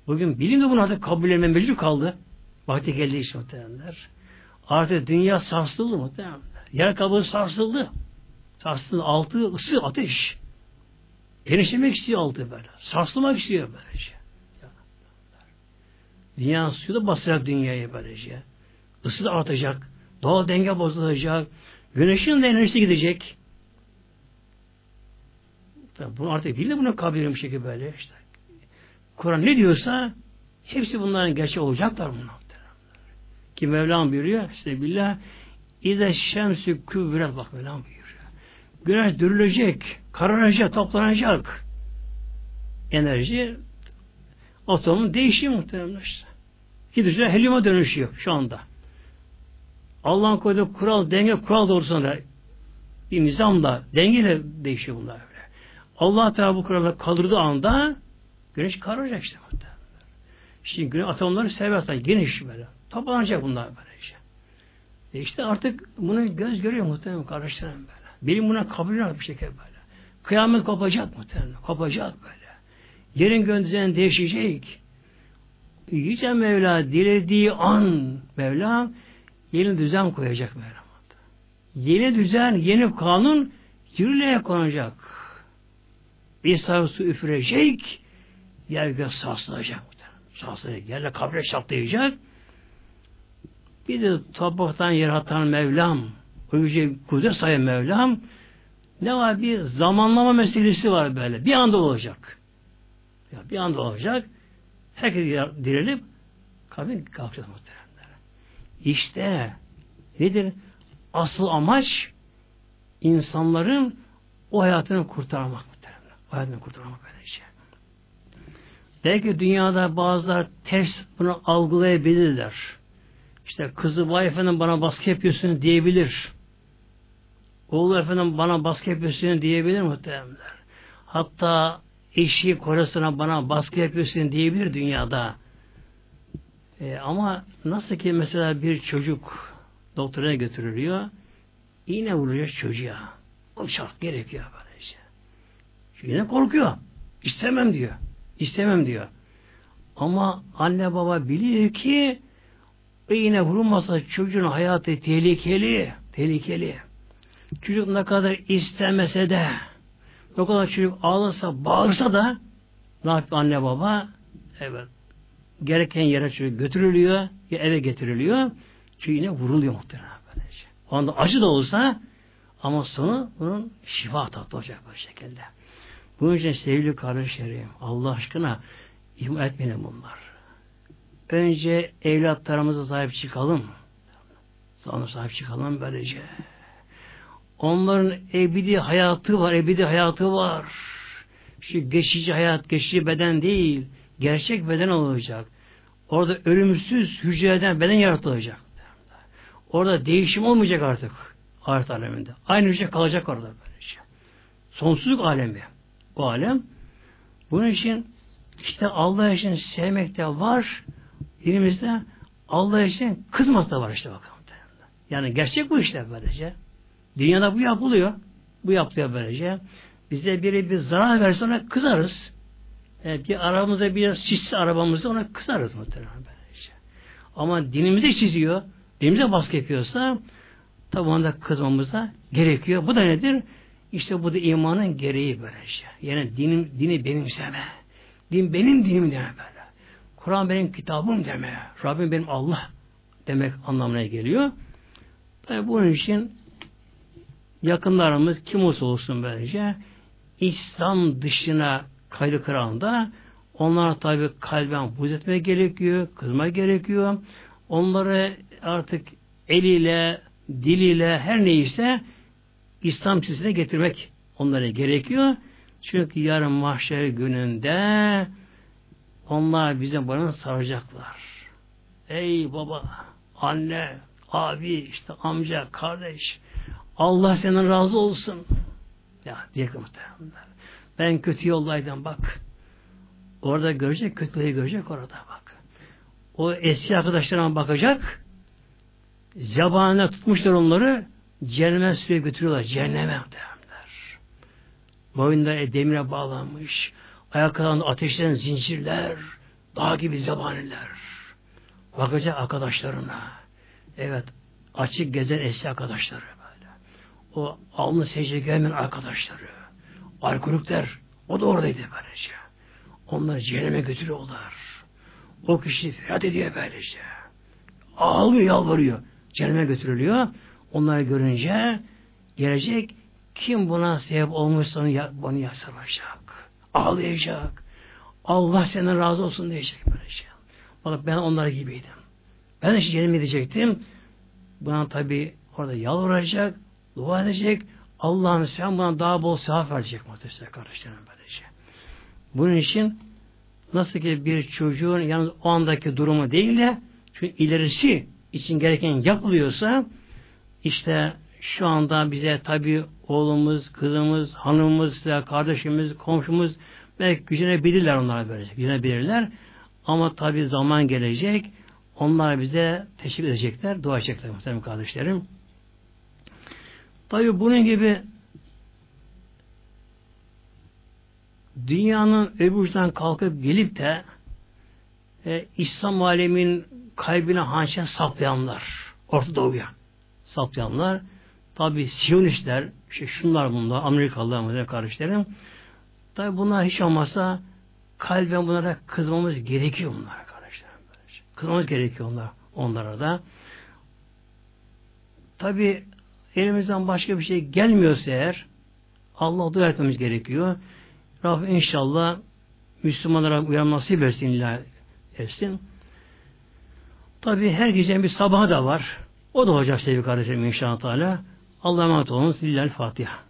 S1: Bugün bilim de bunu artık kabul etme mecbur kaldı. Vakti geldi işte muhtemelenler. Artık dünya sarsıldı muhtemelenler. Yer kabuğu sarsıldı. Sarsıldı. Altı ısı ateş. Genişlemek istiyor altı böyle. Sarsılmak istiyor böylece. Dünya suyu da basacak dünyayı böylece. Isı da artacak. Doğal denge bozulacak. Güneşin de enerjisi gidecek. Tabi bunu artık değil de buna kabul bir şekilde böyle işte. Kur'an ne diyorsa hepsi bunların gerçek olacaklar bunlar. Ki Mevlam buyuruyor işte billah İde şemsü küvret bak Mevlam buyuruyor. Güneş dürülecek, kararacak, toplanacak. Enerji atomun değişiyor muhtemelen işte. Hidrojen helyuma dönüşüyor şu anda. Allah'ın koyduğu kural, denge kural doğrusunda bir nizamla, dengeyle değişiyor bunlar böyle. Allah Teala bu kuralı kaldırdığı anda güneş kararacak işte. Şimdi güneş atomları seversen geniş böyle. Toplanacak bunlar böylece. E işte artık bunu göz görüyor muhtemelen kardeşlerim böyle. Bilim buna kabul ediyor bir şekilde böyle. Kıyamet kopacak muhtemelen. Kopacak böyle. Yerin gönderden değişecek. Yüce Mevla dilediği an Mevla yeni düzen koyacak Mevla. Yeni düzen, yeni kanun yürürlüğe konacak. Bir su üfürecek, yer gök sarsılacak. Sarsılacak. Yerle kabre çatlayacak. Bir de topraktan yaratan Mevlam, uyucu kudret sayın Mevlam, ne var? Bir zamanlama meselesi var böyle. Bir anda olacak. Ya bir anda olacak. Herkes dirilip kabir kalkacak muhteremler. İşte nedir? Asıl amaç insanların o hayatını kurtarmak muhteremler. O hayatını kurtarmak böylece. Belki dünyada bazılar ters bunu algılayabilirler. İşte kızı vay bana baskı yapıyorsun diyebilir. Oğlu efendim bana baskı yapıyorsun diyebilir muhteremler. Hatta eşi korasına bana baskı yapıyorsun diyebilir dünyada. E, ama nasıl ki mesela bir çocuk doktora götürülüyor, iğne vuruyor çocuğa. O şart gerekiyor böylece. Çünkü yine korkuyor. İstemem diyor. İstemem diyor. Ama anne baba biliyor ki iğne vurulmasa çocuğun hayatı tehlikeli. Tehlikeli. Çocuk ne kadar istemese de ne kadar çocuk ağlasa, bağırsa da ne yapıyor anne baba? Evet. Gereken yere çocuk götürülüyor ya eve getiriliyor. Çünkü yine vuruluyor muhtemelen böylece. O anda acı da olsa ama sonu bunun şifa tatlı olacak bu şekilde. Bunun için sevgili kardeşlerim Allah aşkına ihmal etmeyin bunlar. Önce evlatlarımıza sahip çıkalım. Sonra sahip çıkalım böylece. Onların ebedi hayatı var, ebedi hayatı var. Şu geçici hayat, geçici beden değil, gerçek beden olacak. Orada ölümsüz hücreden beden yaratılacak. Orada değişim olmayacak artık ahiret aleminde. Aynı hücre kalacak orada böylece. Sonsuzluk alemi. O alem. Bunun için işte Allah için sevmek de var. Dilimizde Allah için kızması da var işte bakalım. Yani gerçek bu işte böylece. Dünyada bu yapılıyor. Bu yapılıyor böylece. Bize biri bir zarar verse ona kızarız. Yani bir aramızda bir çizse arabamızda ona kızarız muhtemelen böylece. Ama dinimize çiziyor, dinimize baskı yapıyorsa tabi onda kızmamız da gerekiyor. Bu da nedir? İşte bu da imanın gereği böylece. Yani dinim, dini benimseme. Din benim dinim deme böyle. Kur'an benim kitabım deme. Rabbim benim Allah demek anlamına geliyor. Tabi bunun için yakınlarımız kim olsa olsun böylece İslam dışına kaydı kıranda onlar tabi kalben buz etmek gerekiyor, kızma gerekiyor. Onları artık eliyle, diliyle her neyse İslam çizgisine getirmek onlara gerekiyor. Çünkü yarın mahşer gününde onlar bize bana saracaklar. Ey baba, anne, abi, işte amca, kardeş, Allah senden razı olsun. Ya diyecek muhtemelen. Ben kötü yoldaydım bak. Orada görecek, kötülüğü görecek orada bak. O eski arkadaşlarına bakacak. Zabanına tutmuşlar onları. Cehenneme sürüye götürüyorlar. Cehenneme muhtemelenler. Boyunda demire bağlanmış. Ayaklarında ateşten zincirler. Dağ gibi zabaniler. Bakacak arkadaşlarına. Evet. Açık gezen eski arkadaşları o alnı secde gelmeyen arkadaşları, alkolikler, o da oradaydı böylece. Onlar cehenneme götürüyorlar. O kişi feryat ediyor böylece. Ağlıyor, yalvarıyor. Cehenneme götürülüyor. Onları görünce gelecek kim buna sebep olmuşsa onu, onu yasaracak. Ağlayacak. Allah senden razı olsun diyecek böylece. Bak ben onlar gibiydim. Ben de cehenneme gidecektim. Buna tabi orada yalvaracak, dua edecek. Allah'ım sen bana daha bol sevap verecek muhtemelen kardeşlerim böylece. Bunun için nasıl ki bir çocuğun yalnız o andaki durumu değil de çünkü ilerisi için gereken yapılıyorsa işte şu anda bize tabi oğlumuz, kızımız, hanımımız, kardeşimiz, komşumuz belki gücenebilirler onlar böyle. Gücenebilirler. Ama tabi zaman gelecek. Onlar bize teşvik edecekler, dua edecekler muhtemelen kardeşlerim. Tabi bunun gibi dünyanın öbür kalkıp gelip de e, İslam alemin kalbine hançer saplayanlar, Orta Doğu'ya saplayanlar, tabi Siyonistler, işte şunlar bunlar, Amerikalılar mı kardeşlerim. Tabi bunlar hiç olmazsa kalben bunlara kızmamız gerekiyor bunlara kardeşlerim. Kızmamız gerekiyor onlar, onlara da. Tabi elimizden başka bir şey gelmiyorsa eğer Allah dua etmemiz gerekiyor. Rabbim inşallah Müslümanlara uyan nasip etsin illa etsin. Tabi her gecenin bir sabahı da var. O da olacak sevgili kardeşlerim inşallah. Allah'a emanet olun. Lillahi Fatiha.